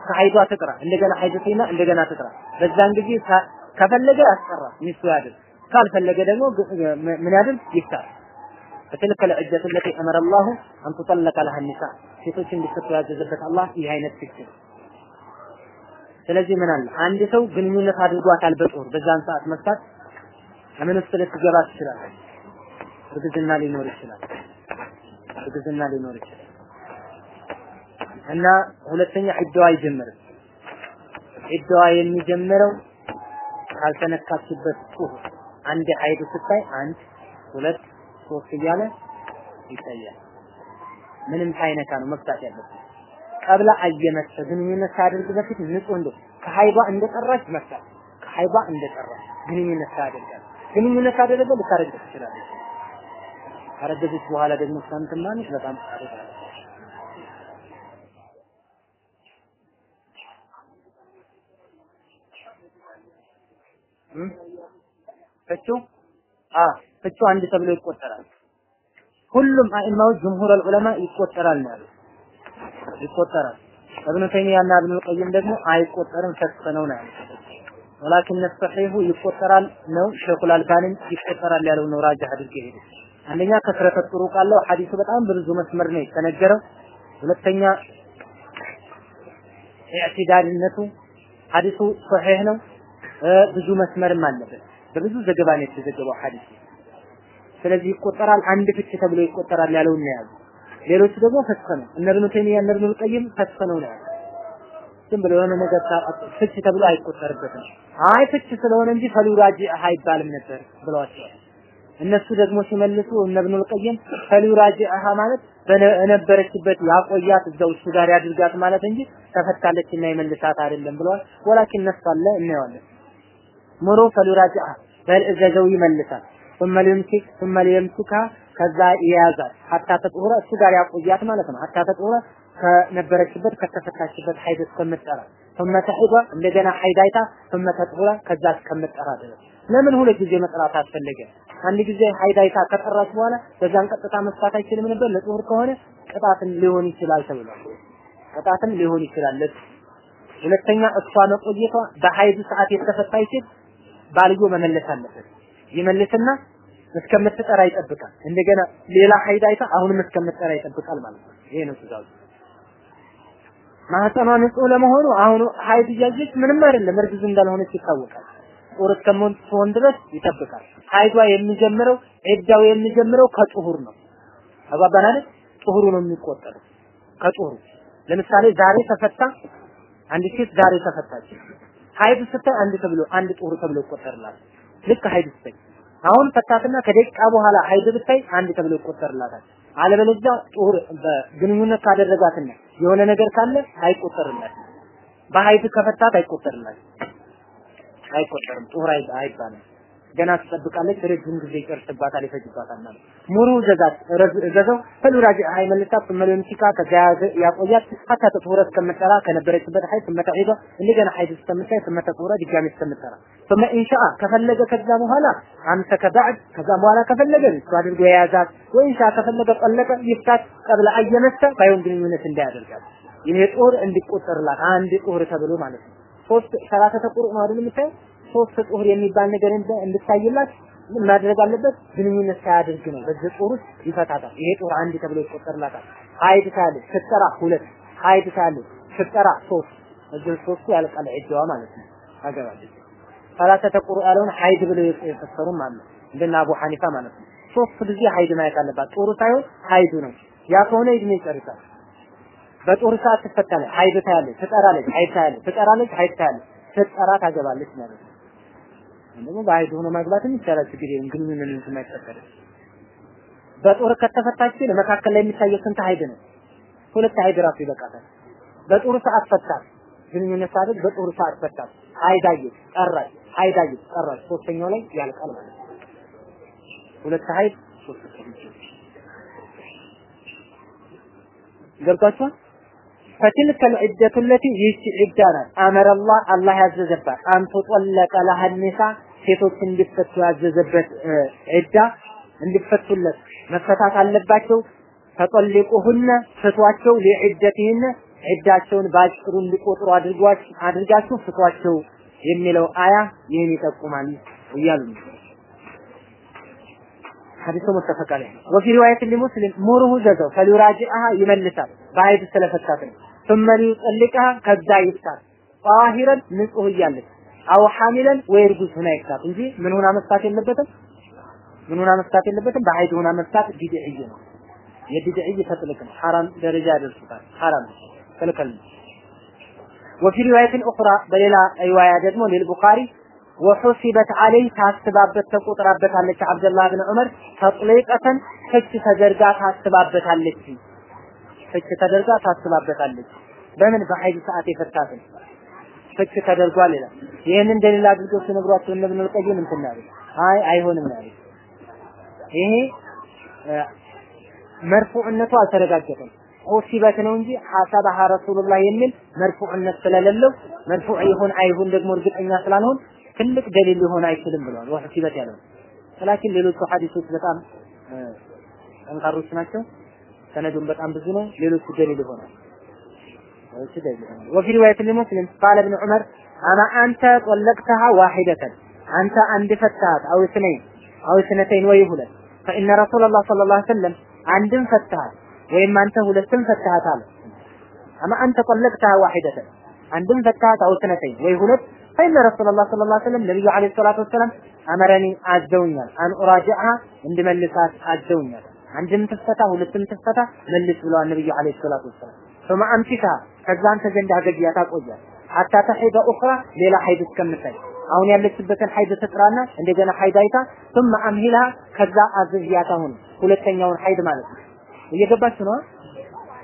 ከሐይዷ ትቅራ፣ እንደገና ሐይድ ሲና እንደገና ትቅራ። በዛን ጊዜ ከፈለገ ያስቀራ ሚስቱ ያድር፣ ካልፈለገ ደግሞ ምን ያድር ይፍታል። فتلك العدة التي أمر الله أن تطلق لها النساء ሴቶች እንዲፈቱ ያዘዘበት አላህ ይህ አይነት ፍቺ ስለዚህ ምን አለ? አንድ ሰው ግንኙነት አድርጓታል በጦር በዛን ሰዓት መፍታት ውስጥ ልትገባ ትችላለች። እርግዝና ሊኖር ይችላል። እርግዝና ሊኖር ይችላል። እና ሁለተኛ ዒዳዋ አይጀምርም። ዒዳዋ የሚጀምረው ካልተነካችበት ጡር አንድ ሀይድ ስታይ አንድ ሁለት ሶስት እያለ ይታያል ምንም ሳይነካ ነው መፍታት ያለበት ቀብላ አየመሰ ግንኙነት ሳያደርግ በፊት ንጹህ እንደ ከሀይባ እንደጠራች መፍታት ከሀይባ እንደጠራች ግንኙነት ሳያደርጋል ግንኙነት ካደረገ ልታረግዝ ትችላለች። ካረገዘች በኋላ ደግሞ ሳንትና ነች በጣም ታረጋለች ፍቹ? አ ፍቹ አንድ ተብሎ ይቆጠራል። ሁሉም አኢማዎች ጅምሁር ዑለማ ይቆጠራል ነው ያሉት ይቆጠራል። እብኑ ተይሚያና እብኑ ቀይም ደግሞ አይቆጠርም ፈስፈ ነው ነው ወላኪን ሰሒሁ ይቆጠራል ነው ሸይኹል አልባኒም ይቆጠራል ያለው ነው ራጅህ አድርጌ ሄደ አንደኛ ከስረተ ጥሩቅ አለው ሐዲሱ በጣም በብዙ መስመር ነው የተነገረው። ሁለተኛ ኢዕቲዳልነቱ ሐዲሱ ሶሒህ ነው። ብዙ መስመርም አለበት። በብዙ ዘገባ ነው የተዘገበው ሐዲስ ስለዚህ ይቆጠራል አንድ ፍች ተብሎ ይቆጠራል ያለው ነው ሌሎቹ ደግሞ ፈስፈ ነው እነ ኢብኑ ተይሚያ እነ ኢብኑ ቀይም ፈስፈ ነው ነው ዝም ብሎ የሆነ ነገር ፍች ተብሎ አይቆጠርበትም አይ ፍች ስለሆነ እንጂ ፈሉራጂ አይባልም ነበር ብለዋቸዋል እነሱ ደግሞ ሲመልሱ እነ ኢብኑ ቀይም ፈሉራጂ ማለት በነበረችበት ያቆያት እዛው እሱ ጋር ያድርጋት ማለት እንጂ ተፈታለች እና ይመልሳት አይደለም ብለዋል ወላኪን ነፍሳለ እናየዋለን ሙሩ ፈሉራጂአ በል እዘዘው ይመልሳል ثم ليمسك ثم ليمسكها ከዛ ይያዛል ሀታ ተጥሁረ እሱ ጋር ያቆያት ማለት ነው ሀታ ተጥሁረ ከነበረችበት ከተፈታችበት ሀይድ እስከምትጠራ ثم ተሂዷ እንደገና ሀይድ አይታ ثم ተጥሁረ ከዛ እስከምትጠራ ድረስ ለምን ሁለት ጊዜ መጥራት አስፈለገ አንድ ጊዜ ሀይድ አይታ ከጠራች በኋላ በዛን ቀጥታ መስፋት አይችልም ነበር ለጥሁር ከሆነ ቅጣትን ሊሆን ይችላል ተብሏል ቅጣትን ሊሆን ይችላል ሁለተኛ እሷ መቆየቷ በሀይድ ሰዓት የተፈታች ሴት ባልዮ መመለስ አለበት ይመልስና እስከምትጠራ ይጠብቃል። እንደገና ሌላ ሀይድ አይታ አሁንም እስከምትጠራ ይጠብቃል ማለት ነው። ይሄ ነው ትእዛዙ። ማህፀኗ ንጹህ ለመሆኑ አሁን ሀይድ እያየች ምንም አይደለም እርግዝ እንዳልሆነች ይታወቃል። ጡሁር እስከምትሆን ድረስ ይጠብቃል። ሀይዷ የሚጀምረው ዒዳው የሚጀምረው ከጡሁር ነው። አባባን አይደል? ጡሁሩ ነው የሚቆጠረው። ከጡሁሩ ለምሳሌ ዛሬ ተፈታ አንድ ሴት ዛሬ ተፈታች። ሀይድ ስታይ አንድ ተብሎ አንድ ጡሁር ተብሎ ይቆጠርላል። ልክ ሀይድ ስታይ አሁን ፈታትና ከደቂቃ በኋላ ሀይድ ብታይ አንድ ተብሎ ይቆጠርላታል። አለበለዚያ ጡሁር በግንኙነት ካደረጋትና የሆነ ነገር ካለ አይቆጠርላት። በሀይድ ከፈታት አይቆጠርላት። አይቆጠርም። ጡሁር አይባልም ገና ትጠብቃለች ረጅም ጊዜ ይጨርስባታል ይፈጅባታል ማለት ሙሩ ዘዛት ዘዘው ፈሉራጅ ሀይ መልሳት ተመለም ሲካ ከጋያዘ ያቆያት ሀታ ተጥሁረ እስከምትጠራ ከነበረችበት ሀይ ተመተዒዶ እንደገና ሀይድ እስከምታይ ተመተጥሁረ ድጋሚ እስከምትጠራ ثم ان شاء ከፈለገ ከዛ በኋላ አንተ ከባዕድ ከዛ በኋላ ከፈለገ እሱ አድርጎ የያዛት ወይ ሻ ከፈለገ ጠለቀ ይፍታት ቀብለ አየመሰ ባይሆን ግንኙነት እንዳያደርጋት ይሄ ጦር እንዲቆጠርላት አንድ ጦር ተብሎ ማለት ነው ሶስት ሰላተ ተቁር ነው አይደል የምታየው ሶስት ጡሁር የሚባል ነገር እንድታይላት ማድረግ አለበት? ግንኙነት ሳያደርግ ነው። በዚህ ጡሁር ውስጥ ይፈታታል። ይሄ ጡሁር አንድ ተብሎ ይቆጠርላታል። ሀይድ ካለ ስትጠራ ሁለት፣ ሀይድ ካለ ስትጠራ ሶስት። እዚህ ሶስቱ ያልቃል ዒዳዋ ማለት ነው። ታገባለች። ثلاثة قروء ያለውን ሀይድ ብለው የፈሰሩም አሉ። እንደና አቡ ሐኒፋ ማለት ነው። ሶስት ጊዜ ሀይድ ማየት አለባት። ጡሁሩ ሳይሆን ሀይዱ ነው። ያ ከሆነ እድሜ ይጨርሳል። በጡህር ሰዓት ትፈታለች፣ ሀይድ ታያለች፣ ትጠራለች፣ ሀይድ ታያለች፣ ትጠራለች፣ ሀይድ ታያለች። ስትጠራ ታገባለች ማለት ነው። ደግሞ በሀይድ ሆኖ ማግባትም ይቻላል። ችግር የለም። ግንኙነት የማይፈቀድ በጡህር ከተፈታች ለመካከል ላይ የሚታየው ስንት ሀይድ ነው? ሁለት ሀይድ ራሱ ይበቃታል። በጡህር ሰዓት ፈታት ግንኙነት ሳያደርግ በጡህር ሰዓት ፈታት። ሀይድ አየች፣ ጠራች፣ ሀይድ አየች፣ ጠራች። ሶስተኛው ላይ ያልቃል ማለት ነው። ሁለት ሀይድ ሶስት ገብቷችኋል? ፈትልከ ልዕደቱ ለቲ ይህች ዒዳ ናት። አመረላህ አላህ ያዘዘባት አንቱ ጠለቀ ለሀኒሳ ሴቶች እንዲፈቱ ያዘዘበት ዒዳ እንዲፈቱለት። መፈታት አለባቸው። ፈጠልቁሁነ ፍቷቸው፣ ሊዕደትህነ ዒዳቸውን በአጭሩ እንዲቆጥሩ አድርጋችሁ ፍቷቸው የሚለው አያ ይህን ይጠቁማል እያሉ ነው። ሐዲሱ ሙተፈቅ አለይህ። ወፊ ሪዋየት ሊሙስሊም ሙሩሁ ዘዘው። ፈሊራጅአሃ ይመልሳል። በአይድ ስለፈታት ነው ثم ሊጠልቅሃ ከዛ ይፍታት ጣሂረን ንጹህ እያለች አው ሐሚለን ወይ እርጉዝ ሆና ይፍታት እንጂ ምን ሆና መፍታት የለበትም ምን ሆና መፍታት የለበትም በሀይድ ሆና መፍታት ቢድዕይ ነው የቢድዕይ ተጥልቅ ነው ሐራም ደረጃ ያደርሱታል ሐራም ክልክል ነው ወፊ ሪዋየትን ኡኽራ በሌላ ሪዋያ ደግሞ ለልቡኻሪ ወሑሲበት አለይ ታስባበት ተቆጥራበታለች አብደላህ ብን ዑመር ተጥሊቀተን ፍች ተደርጋ ታስባበታለች ፍች ተደርጋ ታስባበታለች። በምን በሐይድ ሰዓት የፈታትን? ፍች ተደርጓል ይላል። ይህንን እንደሌላ አድርገው ሲነግሯቸው እነ ኢብኑል ቀይም እንትን አሉ። አይ አይሆንም ያሉ ይሄ መርፉዕነቱ አልተረጋገጠም። ኡሲበት ነው እንጂ ሐሰበሃ ረሱሉላህ የሚል መርፉዕነት ስለሌለው መርፉዕ ይሁን አይሁን ደግሞ እርግጠኛ ስላልሆን ትልቅ ደሊል ሊሆን አይችልም ብለዋል። ወህሲበት ያለው። ላኪን ሌሎቹ ሐዲሶች በጣም ጠንካሮች ናቸው። ሰነዱን በጣም ብዙ ነው። ሌሎቹ ደሊል ይሆናል። ወፊ ሪዋየት ለሙስሊም ቃለ ኢብኑ ዑመር አማ አንተ ጠለቅተሃ ዋሂደተን አንተ አንድ ፈታት አው ስነይን አው ስነተይን ወይ ሁለት ፈኢነ ረሱላላህ ሰለላሁ ዐለይሂ ወሰለም አንድን ፈትሃት ወይም አንተ ሁለትን ፈትሃት አለ። አማ አንተ ጠለቅተሃ ዋሂደተን አንድን ፈትሃት አው ስነተይን ወይ ሁለት ፈኢነ ረሱላላህ ሰለላሁ ዐለይሂ ወሰለም ነብዩ ዐለይሂ ሰላቱ ወሰላም አመረኒ አዘውኛል። አን ኡራጂዐሃ እንድመልሳት አዘውኛል። አንድም ትፈታ ሁለትም ትፈታ መልስ ብለዋል ነብዩ ዐለይሂ ሰላቱ ወሰላም። ثم امسكها ከዛ አንተ ዘንድ አገግያት አቆያት ሐታ ተሂደ ኡኽራ ሌላ ሐይድ እስከምታይ አሁን ያለችበትን ሐይድ ትጥራና እንደገና ሐይድ አይታ ثم امهلها ከዛ አዘግያት አሁን ሁለተኛውን ሐይድ ማለት ነው እየገባችሁ ነው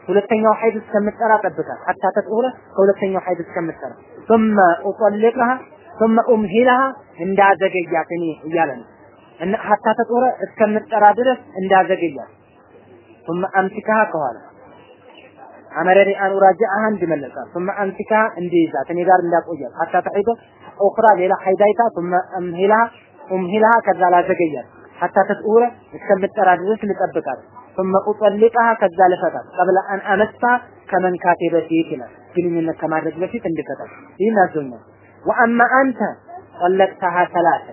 ሁለተኛው ሐይድ እስከምትጠራ ጠብቃት ሐታ ተጥሁረ ከሁለተኛው ሐይድ እስከምትጠራ ثم اطلقها ثم امهلها እንዳዘገያት እኔ እያለ ነው እና ሐታ ተጥሁረ እስከምትጠራ ድረስ እንዳዘገያት ثم امسكها ከኋላ አመረኒ አን ኡራጂዐሃ እንድመለሳት ثم امسكها እንዲይዛት እኔ ጋር እንዳቆያት ሐታ ተሂደ ኡኽራ ሌላ ሐይዳይታ ثم امهلها امهلها ከዛ ላዘገያት ሐታ ተጥሁረ እስከምትጠራ ድረስ ልጠብቃት ثم اطلقها ከዛ ልፈታት قبل ان امسها ከመንካቴ በፊት ይላል ግንኙነት ከማድረግ በፊት እንድፈታት ይህን አዞኛል ወአማ አንተ ጠለቅተሃ ሰላተ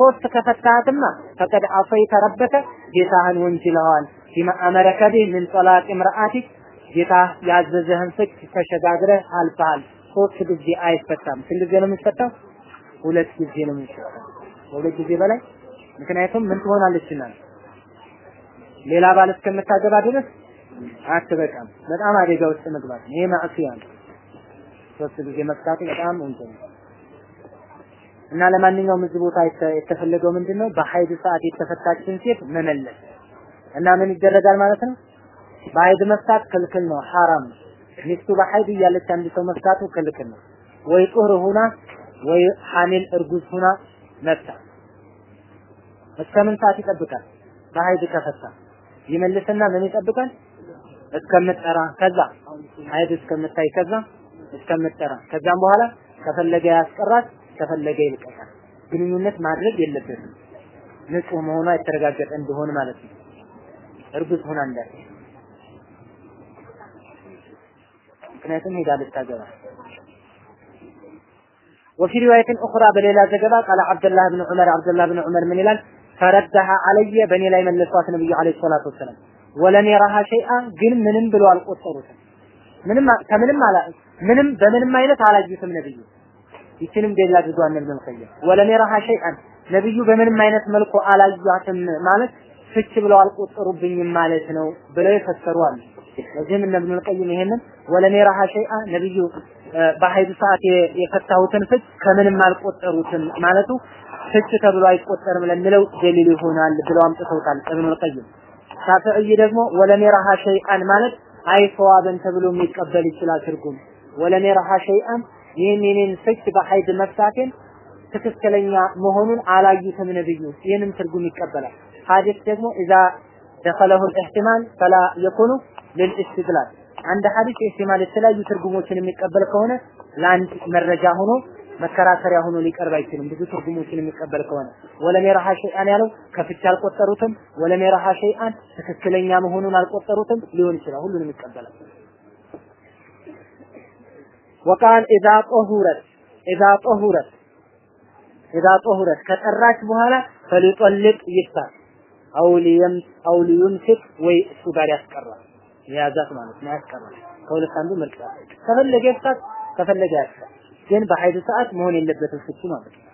ሶስት ከፈታሃትማ ፈቀድ አፈይተ ረበከ ጌታህን ወንጅለዋል። ፊማ አመረከ ቢህ ምን ጠላቅ ምርአቲክ ጌታ ያዘዘህን ፍች ተሸጋግረህ አልፈሃል። ሶስት ጊዜ አይፈታም። ስንት ጊዜ ነው የሚፈታው ሁለት ጊዜ ነው የሚፈታው ሁለት ጊዜ በላይ? ምክንያቱም ምን ትሆናለችና ሌላ ባል እስከምታገባ ድረስ አትበቃም። በጣም አደጋ ውስጥ መግባት ይሄ ማዕሲያ ነው። ሶስት ጊዜ መፍታቱ በጣም እንትን እና ለማንኛውም እዚህ ቦታ የተፈለገው ምንድነው? በሀይድ ሰዓት የተፈታችን ሴት መመለስ እና ምን ይደረጋል ማለት ነው? በሀይድ መፍታት ክልክል ነው፣ ሐራም ሚስቱ በሀይድ እያለች አንድ ሰው መፍታቱ ክልክል ነው። ወይ ጡህር ሁና ወይ ሐሚል እርጉዝ ሁና መፍታት እስከ ምን ሰዓት ይጠብቃል? በሀይድ ከፈታ ይመልስና ምን ይጠብቃል? እስከምትጠራ ከዛ ሀይድ እስከምታይ ከዛ እስከምትጠራ ከዛም በኋላ ከፈለገ ያስቀራት ከፈለገ ይልቀቃል። ግንኙነት ማድረግ የለበትም። ንጹህ መሆኗ የተረጋገጠ እንደሆነ ማለት ነው። እርጉዝ ሆና እንዳለ ምክንያቱም ሄዳ ልታገባ وفي رواية أخرى بليلة زجبا قال عبد الله بن عمر عبد الله بن عمر من الال فردها علي بني لا يملسوات النبي عليه الصلاة والسلام ولم يرها شيئا ግን ምንም ብሎ አልቆጠሩትም ምንም ከምንም አላ ምንም በምንም አይነት አላዩትም ነብዩ ይችንም ደላ አድርገዋል ነብዩ ሰለላሁ ወለም የራሃ ሸይአን ነብዩ በምንም አይነት መልኩ አላዩአትም ማለት ፍች ብለው አልቆጠሩብኝም ማለት ነው ብለው የፈሰሩ አሉ። ለዚህም እነ ኢብኑል ቀይም ይሄንን? ወለም የራሃ ሸይአ ነብዩ በሀይድ ሰዓት የፈታሁትን ፍች ከምንም አልቆጠሩትም ማለቱ ፍች ተብሎ አይቆጠርም ለሚለው ደሊል ይሆናል ብለው አምጥተውታል ኢብኑል ቀይም። ሻፊዒ ደግሞ ولم يرها شيئا ማለት أي صوابا ተብሎ የሚቀበል ይችላል ትርጉም። ولم يرها شيئا ይህን የኔን ፍች በሀይድ መፍታቴን ትክክለኛ መሆኑን አላዩትም ነብዩ። ይህንም ትርጉም ይቀበላል። ሐዲስ ደግሞ إذا دخله احتمال فلا يكون للاستدلال አንድ ሐዲስ احتمال የተለያዩ ትርጉሞችን የሚቀበል ከሆነ ለአንድ መረጃ ሆኖ መከራከሪያ ሆኖ ሊቀርብ አይችልም። ብዙ ትርጉሞችን የሚቀበል ከሆነ ወለም የረሃ ሸይአን ያለው ከፍቻ አልቆጠሩትም፣ ወለም የረሃ ሸይአን ትክክለኛ መሆኑን አልቆጠሩትም ሊሆን ይችላል። ሁሉንም ይቀበላል። ወቃል ኢዛ ጦሁረት ኢዛ ጦሁረት ኢዛ ጦሁረት ከጠራች በኋላ ፈሊጦልቅ ይፍታል። አውሊየም አውሊዩንፊቅ ወይ እሱ ጋር ያስቀራል። የያዛት ማለት ነው ያስቀራል። ከሁለት አንዱ ምርጫ። ከፈለገ ይፍታት ከፈለገ ያስቀር ግን በሀይድ ሰዓት መሆን የለበትም ፍቺ ማለት ነው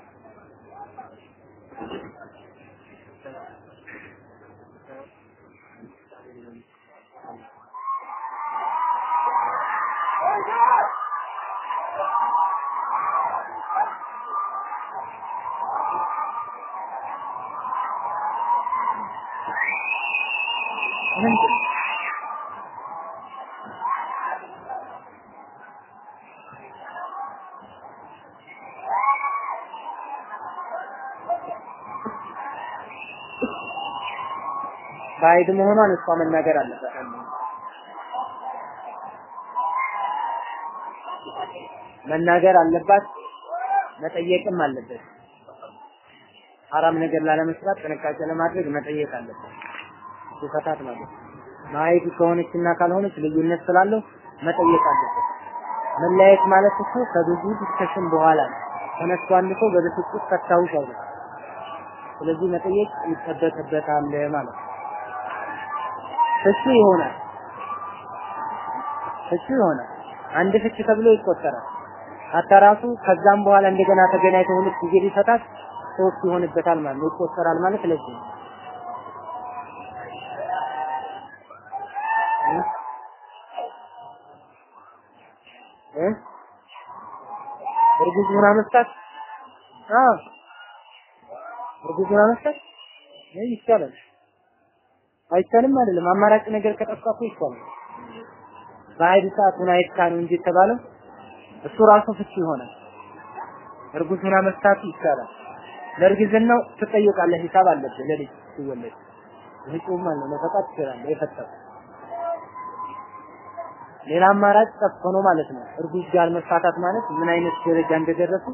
በሀይድ መሆኗን እሷ መናገር አለበት። መናገር አለባት፣ መጠየቅም አለበት። ሐራም ነገር ላለመስራት ጥንቃቄ ለማድረግ መጠየቅ አለበት። ሲፈታት ማለት ማየት ከሆነችና ካልሆነች ልዩነት ስላለው መጠየቅ አለበት። መለያየት ማለት እኮ ከብዙ discussion በኋላ ተነስቶ አንድ ሰው በብስጭት ፈታሁሽ አይደል። ስለዚህ መጠየቅ ይጠበቅበታል ማለት ፍቺ ይሆናል። ፍቺ ይሆናል። አንድ ፍቺ ተብሎ ይቆጠራል። ሀታ ራሱ ከዛም በኋላ እንደገና ተገናኝተው ሁለት ጊዜ ሊፈታት ሶስት ይሆንበታል ማለት ይቆጠራል ማለት ለዚህ ነው። እ እርጉዝ ሆና መስጠት አዎ እርጉዝ ሆና መስጠት ይህ ይቻላል። አይቻልም አይደለም። አማራጭ ነገር ከጠፋ ይቻላል። በሀይድ ሰዓት ሆና ነው እንጂ የተባለው እሱ ራሱ ፍቺ ይሆናል። እርጉዝ ሆና መስጣቱ ይቻላል። ለእርግዝናው ትጠየቃለህ፣ ሂሳብ አለብህ። ለልጅ ሲወለድ ማለት ነው። ፈቃድ ትችላለህ የፈታው ሌላ አማራጭ ጠፍቶ ነው ማለት ነው። እርጉዝ ጋር መፋታት ማለት ምን አይነት ደረጃ እንደደረሱ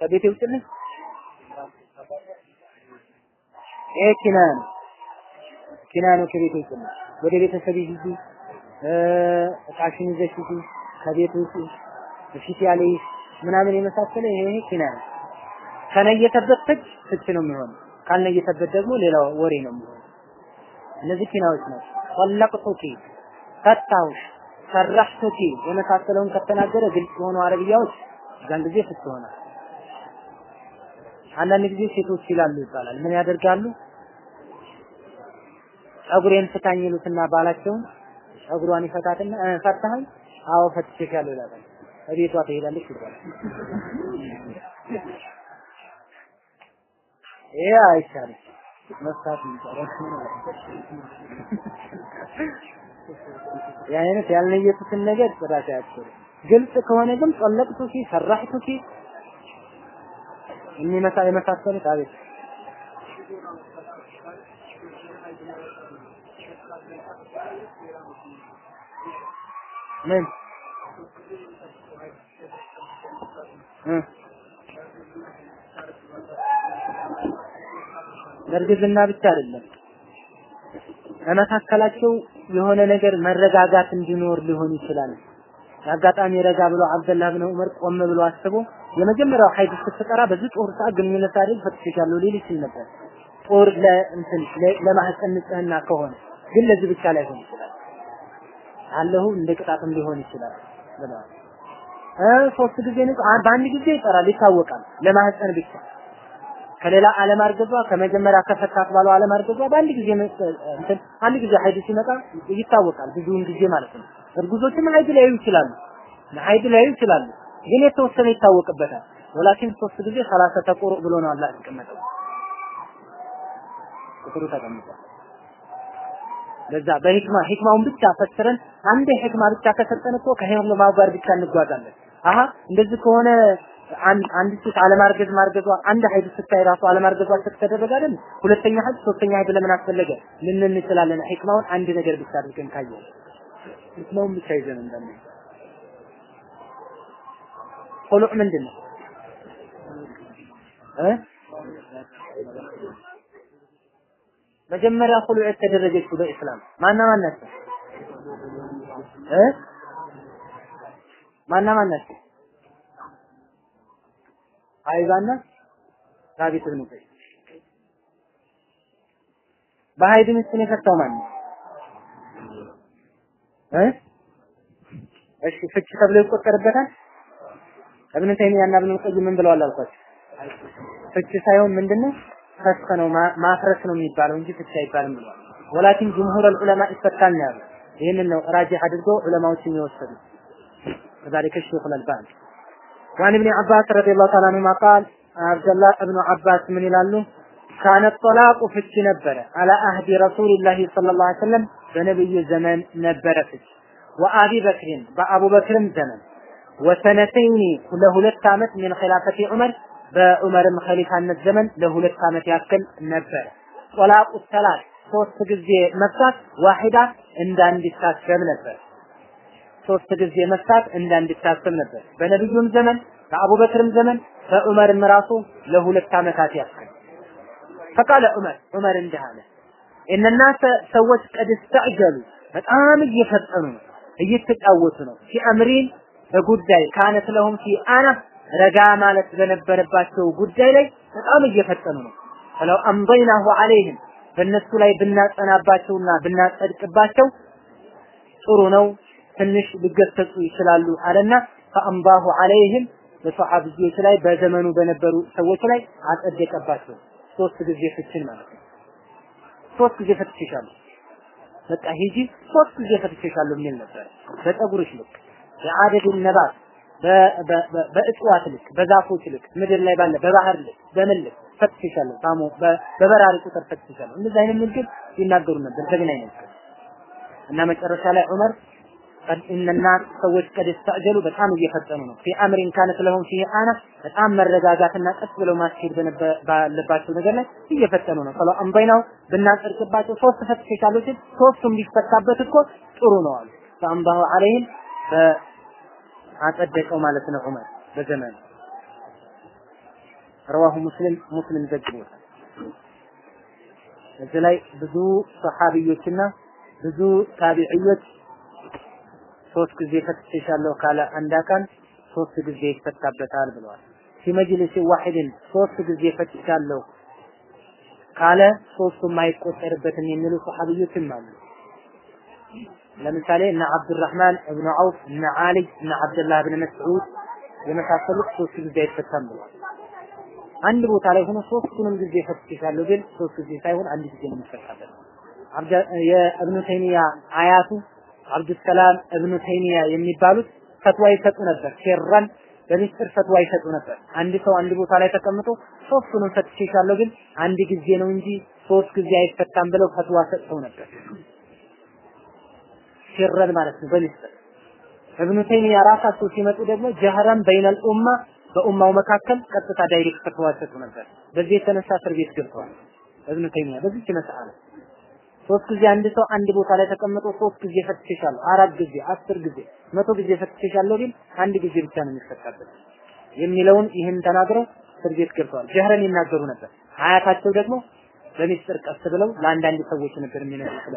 ከቤት ውጭልኝ ይሄ ኪና ነው። ኪና ነው። ከቤት ውጭልኝ ወደ ቤተሰብ ሂጂ፣ እቃሽን ይዘሽ ሂጂ፣ ከቤት ውጪ፣ እፊት ያለይሽ ምናምን የመሳሰለ ይሄ ይሄ ኪና ነው። ከነየተበት ፍች ፍች ነው የሚሆነው። ካልነየተበት ደግሞ ሌላ ወሬ ነው የሚሆነው። እነዚህ ኪናዎች ናቸው። ጠለቅቱኪ ፈታሁሽ፣ ሰራሕቱኪ የመሳሰለውን ከተናገረ ግልጽ የሆኑ አረብያዎች እዛን ጊዜ ፍች ይሆናል። አንዳንድ ጊዜ ሴቶች ይላሉ ይባላል። ምን ያደርጋሉ? ጸጉሬን ፍታኝ ይሉትና ባላቸውን ጸጉሯን ይፈታትና ፈታኸኝ? አዎ ፈትቼሻለሁ ይላል። እቤቷ ትሄዳለች ይባላል። ይሄ አይቻልም። መፍታት ይቻላል። የአይነት ያልነየቱትን ነገር ጽዳት አያስችልም። ግልጽ ከሆነ ግን ጠለቅቱኪ ሰራሕቱኪ የሚመሳ የመሳሰሉት አቤት ምን እርግዝና ብቻ አይደለም በመካከላቸው የሆነ ነገር መረጋጋት እንዲኖር ሊሆን ይችላል። አጋጣሚ ረጋ ብሎ አብደላህ ብን ዑመር ቆም ብሎ አስቦ የመጀመሪያው ሀይድ ስትጠራ በዚህ ጦር ሰዓት ግንኙነት አይደል ፈትሻለሁ ሊል ይችል ነበር። ጦር ለእንትን ለማህፀን ንጽህና ከሆነ ግን ለዚህ ብቻ ላይሆን ይችላል። አላህ እንደ ቅጣትም ሊሆን ይችላል ብለዋል። ሶስት ጊዜ በአንድ ጊዜ ይጠራል ይታወቃል። ለማህፀን ብቻ ከሌላ ዓለም አርገዟ ከመጀመሪያ ከፈታት ባለው ዓለም አርገዟ በአንድ ጊዜ እንትን አንድ ጊዜ ሀይድ ሲመጣ ይታወቃል። ብዙውን ጊዜ ማለት ነው። እርጉዞችም ሀይድ ሊያዩ ይችላሉ። ሀይድ ሊያዩ ይችላሉ። ግን የተወሰነ ይታወቅበታል። ولكن ሶስት ጊዜ ثلاثة قروء ብሎ ነው አላህ ያስቀመጠው። ቁጥሩ ተቀምጧል። ለዛ በሂክማ ሂክማውን ብቻ ፈስረን አንድ ሂክማ ብቻ ከሰጠን እኮ ከሂክማው ጋር ብቻ እንጓዛለን። አሀ እንደዚህ ከሆነ አንድ ሴት አለማርገዝ ማርገዟ አንድ ሀይድ ስታይ ራሱ አለማርገዟ ከተደረገ አይደል? ሁለተኛ ሀይድ ሶስተኛ ሀይድ ለምን አስፈለገ? ልንል እንችላለን። ሂክማውን አንድ ነገር ብቻ አድርገን ካየን። ሂክማውን ብቻ ይዘን እንደምን ኹሉዕ ምንድን ነው እ? መጀመሪያ ኹሉዕ የተደረገችው በኢስላም ማና ማን ናቸው እ ማና ማናት አይዛና ሳቢት ብኑ ቀይስ በሀይድ ምስትን የፈታው ማን ነው? እሺ ፍቺ ተብሎ ይቆጠርበታል። እብን ተይሚያ እና እብን ቀይም ምን ብለዋል አልኳችሁ? ፍቺ ሳይሆን ምንድነው ፈስኸ ነው ማፍረስ ነው የሚባለው እንጂ ፍቺ አይባልም ብለዋል። ወላኪን ጅምሁር አልዑለማ ይፈታል ነው ይህንን ነው ራጂህ አድርገው ዑለማዎች የሚወሰዱት። كذلك الشيخ الألباني وعن ابن عباس رضي الله تعالى عنهما قال عبد الله ابن عباس من يلالو كان الطلاق ፍች ነበረ على عهد رسول الله صلى الله عليه وسلم በነብዩ ዘመን ነበረ ፍች ወአቢ በክርን በአቡ በክርም ዘመን ወሰነተይኒ ለሁለት ዓመት ምን ኺላፈቲ ዑመር በዑመርም ኸሊፋነት ዘመን ለሁለት ዓመት ያክል ነበረ። ጦላቁ ሰላት ሶስት ጊዜ መፍታት ዋሂዳ እንዳንዲታሰብ ነበር። ሶስት ጊዜ መፍታት እንዳንዲታሰብ ነበር። በነብዩም ዘመን በአቡበክርም ዘመን በዑመርም ራሱ ለሁለት ዓመታት ያክል። ፈቃለ ዑመር ዑመር እንዲህ አለ እነናሰ ሰዎች ቀድ ስተዕጀሉ በጣም እየፈጠኑ ነው እየተጫወቱ ነው። ፊ አምሪን በጉዳይ ካነት ለሁም ፊ አና ረጋ ማለት በነበረባቸው ጉዳይ ላይ በጣም እየፈጠኑ ነው። ፈለው አምበይናሁ አለይህም በእነሱ ላይ ብናጸናባቸውና ብናጸድቅባቸው ጥሩ ነው ትንሽ ሊገሰጹ ይችላሉ አለና ፈአምባሁ አለይህም በሰሐቢዎች ላይ በዘመኑ በነበሩ ሰዎች ላይ አጸደቀባቸው። ሶስት ጊዜ ፍችን ማለት ነው። ሶስት ጊዜ ፈትቼሻለሁ በቃ ሂጂ ሶስት ጊዜ ፈትቼሻለሁ የሚል ነበር። በፀጉርሽ ልክ የአደድ ነባት በእጽዋት ልክ በዛፎች ልክ ምድር ላይ ባለ በባህር ልክ በምን ልክ ፈትቼሻለሁ ታሞ በበራሪ ቁጥር ፈትቼሻለሁ እንደዚህ አይነት ንግግር ይናገሩ ነበር። ተገናኝ ነበር እና መጨረሻ ላይ ዑመር ቀድ ሰዎች ቀድ ስተዕጀሉ በጣም እየፈጠኑ ነው። ፊ አምሪን ካነት ለሁም ፊህ አና በጣም መረጋጋትና ቀስ ብለው ማስኬድ ባለባቸው ነገር ላይ እየፈጠኑ ነው። ፈለው አንበይናው ብናጸድቅባቸው ሶስት ፈትሽታሎችን ሶስቱም ቢፈታበት እኮ ጥሩ ነው አሉ። ፈአንባሁ አለይህም አጸደቀው ማለት ነው ዑመር በዘመኑ ረዋሁ ሙስሊም ሙስሊም ዘግቦታል። እዚህ ላይ ብዙ ሰሓቢዮችና ብዙ ታቢዕዮች ሶስት ጊዜ ፈትቼሻለሁ ካለ አንድ አካል ሶስት ጊዜ ይፈታበታል ብለዋል። ሲመጅልስ ዋሂድን ሶስት ጊዜ ፈትቻለሁ ካለ ሶስቱም አይቆጠርበትም የሚሉ ሰሃቢዮችም አሉ። ለምሳሌ እነ አብዱራህማን እብኑ ዐውፍ እነ አሊ እነ አብደላህ ብን መስዑድ የመሳሰሉት ሶስት ጊዜ አይፈታም ብለዋል። አንድ ቦታ ላይ ሆኖ ሶስቱንም ጊዜ ፈትቼሻለሁ ግን ሶስት ጊዜ ሳይሆን አንድ ጊዜ ነው የሚፈታበት። የእብኑ ተይሚያ አያቱ አብዱሰላም እብኑ ተይሚያ የሚባሉት ፈትዋ ይሰጡ ነበር። سرا በሚስጥር ፈትዋ ይሰጡ ነበር። አንድ ሰው አንድ ቦታ ላይ ተቀምጦ ሶስቱንም ፈትቼሻለሁ ግን አንድ ጊዜ ነው እንጂ ሶስት ጊዜ አይፈታም ብለው ፈትዋ ሰጥተው ነበር። سرا ማለት ነው በሚስጥር እብኑ ተይሚያ ራሳቸው ሲመጡ ደግሞ جهرا بين الأمة በኡማው መካከል ቀጥታ direct ፈትዋ ሰጡ ነበር። በዚህ የተነሳ እስር ቤት ገብተዋል። እብኑ ተይሚያ በዚህ መስአላ ሶስት ጊዜ አንድ ሰው አንድ ቦታ ላይ ተቀምጦ ሶስት ጊዜ ፈትሼሻለሁ፣ አራት ጊዜ፣ አስር ጊዜ፣ መቶ ጊዜ ፈትሼሻለሁ ግን አንድ ጊዜ ብቻ ነው የሚፈታበት የሚለውን ይህን ተናግረው እስር ቤት ገብተዋል። ጀህረን ይናገሩ ነበር። አያታቸው ደግሞ በሚስጥር ቀስ ብለው ለአንዳንድ ሰዎች ነበር የሚነግሩ ስለ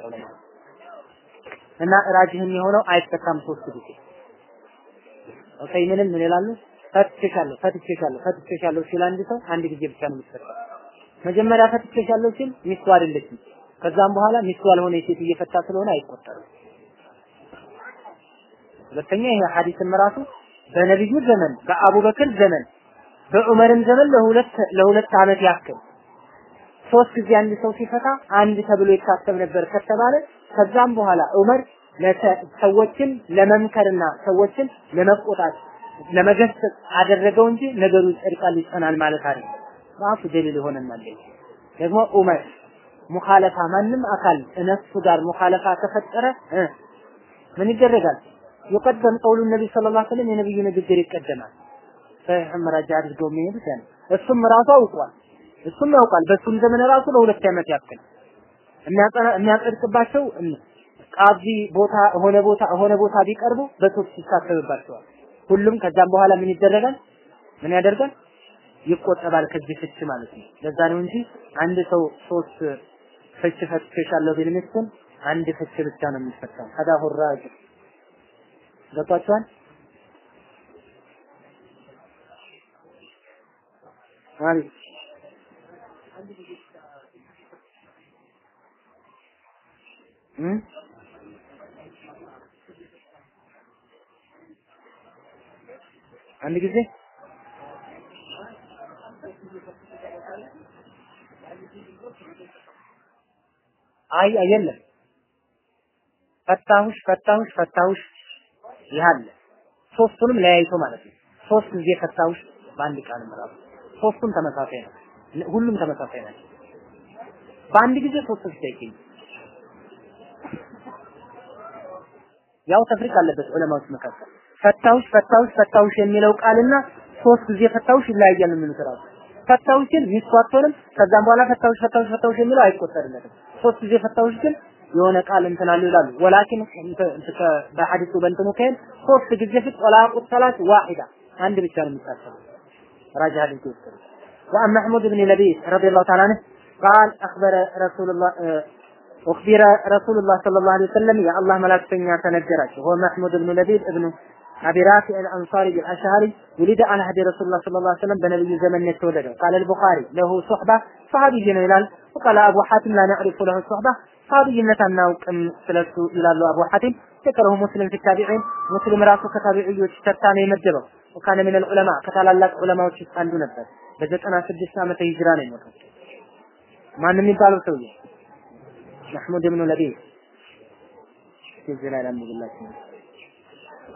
እና ራጅህ የሚሆነው አይፈታም ሶስት ጊዜ ዑሰይምንም ምን ይላሉ? ፈትሼሻለሁ፣ ፈትሼሻለሁ፣ ፈትሼሻለሁ ሲል አንድ ሰው አንድ ጊዜ ብቻ ነው የሚፈታው። መጀመሪያ ፈትሼሻለሁ ሲል ሚስቱ አይደለችም ከዛም በኋላ ሚስቱ ያልሆነ ሴት እየፈታ ስለሆነ አይቆጠርም። ሁለተኛ ይሄ ሐዲስም ራሱ በነብዩ ዘመን በአቡበክር ዘመን በዑመርም ዘመን ለሁለት ለሁለት ዓመት ያክል ሶስት ጊዜ አንድ ሰው ሲፈታ አንድ ተብሎ ይታሰብ ነበር ከተባለ ከዛም በኋላ ዑመር ሰዎችን ለመምከርና ሰዎችን ለመቆጣት ለመገሰጽ አደረገው እንጂ ነገሩ ይጸድቃል ይጸናል ማለት አይደለም። ራሱ ደሊል ይሆነናል። ደግሞ ዑመር ሙኻለፋ ማንም አካል እነሱ ጋር ሙኻለፋ ከፈጠረ ምን ይደረጋል? ይቀደም ቀውሉ ነብይ ሰለላሁ ዐለይሂ ወሰለም የነብዩ ንግግር ይቀደማል። ሰሒህ መረጃ አድርገው የሚሄዱት ያን እሱም ራሱ አውቋል። እሱም ያውቃል። በሱም ዘመን ራሱ ለሁለት ዓመት ያክል የሚያጸድቅባቸው ቃዚ ቦታ ሆነ ቦታ ሆነ ቦታ ቢቀርቡ በሶስት ይሳተፍባቸዋል። ሁሉም ከዛም በኋላ ምን ይደረጋል? ምን ያደርጋል? ይቆጠባል ከዚህ ፍች ማለት ነው። ለዛ ነው እንጂ አንድ ሰው ሶስት ፍች ፈትቼሻለሁ ቢል ሚስቱን አንድ ፍች ብቻ ነው የሚፈታው። ሀዳ ሁራጅ ገብቷችኋል? አሪፍ እም አንድ ጊዜ አይ የለም ፈታሁሽ ፈታሁሽ ፈታሁሽ ይሃለ ሶስቱንም ለያይቶ ማለት ነው። ሶስት ጊዜ ፈታሁሽ በአንድ ቃል ምራፍ ሶስቱም ተመሳሳይ ነው። ሁሉም ተመሳሳይ ናቸው። በአንድ ጊዜ ሶስት ብቻ ይገኝ ያው ተፍሪቅ አለበት ዑለማዎች መካከል ፈታውሽ ፈታውሽ ፈታውሽ የሚለው ቃልና ሶስት ጊዜ ፈታውሽ ይለያያል የሚሉት ራሱ ሚስቱ አትሆንም። ከዛም በኋላ ፈታውሽ ፈታውሽ ፈታውሽ የሚለው አይቆጠርለትም። ሶስት ጊዜ ፈታውሽ ግን የሆነ ቃል እንትን አለው ይላሉ። ወላኪን በሐዲሱ በእንትኑ ከሄድ ሶስት ጊዜ ፊት ጠላቁ ሰላት ዋሂዳ አንድ ብቻ ነው የሚታሰበው። راجع الجوزر وعن محمود بن لبيد رضي الله تعالى عنه قال أخبر رسول الله أخبر رسول الله صلى الله عليه وسلم يا الله ملاك سنيا تنجرك هو محمود بن لبيد ابن أبي رافع الأنصاري بالأشعري ولد عن عهد رسول الله صلى الله عليه وسلم بنبي زمن يتولده قال البخاري له صحبة صحابي جنيلال وقال أبو حاتم لا نعرف له صحبة. صحابي جنيلال ناوك أن سلسوا إلى أبو حاتم. ذكره مسلم في التابعين. مسلم راسه كتابعي وشترتان يمجبه وكان من العلماء فتال الله علماء وشترتان دون البر. بجد أنا سجل سامة هجران ما نمي بالو سوية محمود بن لبيه جزيلا الحمد لله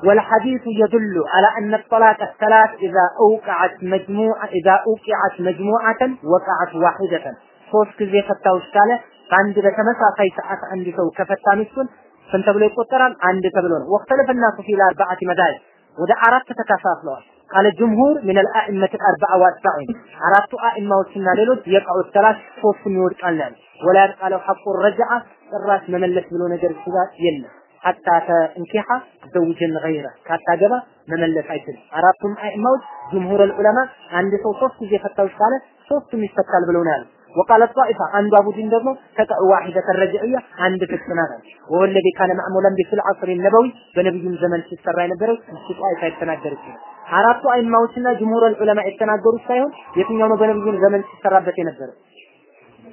والحديث يدل على أن الطلاق الثلاث إذا أوقعت مجموعة إذا أوقعت مجموعة وقعت واحدة ሶስት ጊዜ ፈታውሽ ካለ በአንድ በተመሳሳይ ሰዓት አንድ ሰው ከፈታ ሚስቱን ስንት ተብሎ ይቆጠራል? አንድ ተብሎ ነው። ወክተለፈ الناس في الأربعة مذاهب ወደ አራት ተከፋፍለዋል። ቃለ ጅምሁር ምን الأئمة الأربعة والسبعين አራቱ አኢማዎችና ሌሎች የቃው ሰላት ሶስቱም ይወድቃል ያለ ወላ ያልቃለው ሐቁ ረጃዓ ጭራሽ መመለስ ብሎ ነገር ስጋ የለም። ሐታ ተንኪሐ ዘውጅን ገይረ ካታገባ መመለስ አይችልም። አራቱም አኢማዎች ጅምሁር ዑለማ አንድ ሰው ሶስት ጊዜ ፈታዎች ካለ ሶስቱም ይፈታል ብለው ነው ያሉት። وقال الطائفة عند أبو دين دمو تقع واحدة الرجعية عند في السنة وهو الذي كان معمولا به في العصر النبوي بنبي زمن في السراء نبرو في طائفة يتناجر አራቱ አይማዎችና ጅምሁር ዑለማ የተናገሩት ሳይሆን የትኛው ነው በነብዩ ዘመን ሲሰራበት የነበረው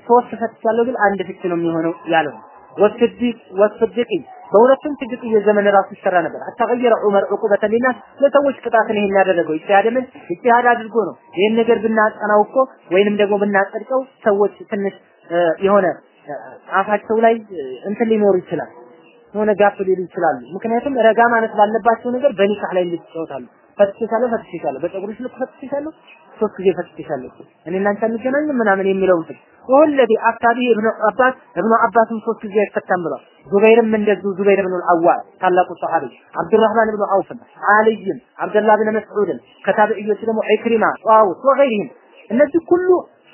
ሶስት ፈትቻለሁ ግን አንድ ፍች ነው የሚሆነው ያለው ወስዲቅ ወስዲቂ በሁለቱም ስድቅዬ ዘመን ራሱ ይሰራ ነበር። አተገየረ ዑመር ዑቁበተ ሊናስ ለሰዎች ቅጣትን ይሄን ያደረገው ኢጅቲሃድን ኢጅቲሃድ አድርጎ ነው። ይሄን ነገር ብናጠናው እኮ ወይንም ደግሞ ብናጸድቀው ሰዎች ትንሽ የሆነ አፋቸው ላይ እንትን ሊኖሩ ይችላል የሆነ gap ሊሉ ይችላሉ። ምክንያቱም ረጋ ማለት ባለባቸው ነገር በኒካህ ላይ ይጫወታሉ። ፈትሽሻለሁ ፈትሽሻለሁ፣ በፀጉርሽ ልክ ፈትሽሻለሁ፣ ሶስት ጊዜ ፈትሽሻለሁ፣ እኔ እናንተ አንገናኝም ምናምን የሚለው እንትን ወለዲ አካቢ ኢብኑ አባስ ኢብኑ አባስም ሶስት ጊዜ አይፈታም ብሏል። ዙበይርም እንደዚሁ ዙበይር ብኑ አልአዋም ታላቁ ሰሃቢ፣ አብዱራህማን ብኑ አውፍም፣ አልይም፣ አብደላህ ብን መስዑድም፣ ከታቢዕዮች ደግሞ ኢክሪማ፣ ጣውስ ወገይሪህም እነዚህ ሁሉ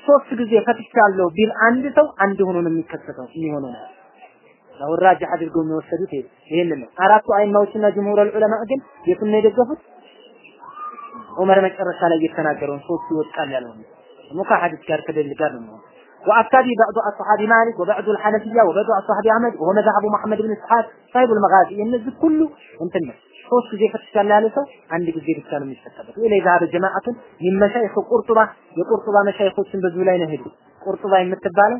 ሶስት ጊዜ ፈትቻለሁ ቢል አንድ ሰው አንድ ሆኖ ነው የሚከሰተው የሚሆነው ነው። ራጅህ አድርገው የሚወሰዱት ይሄንን ነው። አራቱ አይማዎችና ጅምሁር ዑለማ ግን የቱን ነው የደገፉት? ዑመር መጨረሻ ላይ የተናገረውን ሶስት ይወድቃል ያለው ነው። ደግሞ ከሐዲስ ጋር ከደል ጋር ነው። وأفتى بعض أصحاب مالك وبعض الحنفية وبعض أصحاب أحمد وهو مذهب محمد بن إسحاق صاحب المغازي እነዚህ ሁሉ እንትን ነው ሶስት ጊዜ ፈትሻል ያለ ሰው አንድ ጊዜ ብቻ ነው የሚፈታበት። ወይ ዛሬ ጀማዓቱን ይመሻይኹ ቁርጡባ የቁርጡባ መሻይኾችን በዚሁ ላይ ነው ሄዱ። ቁርጡባ የምትባለው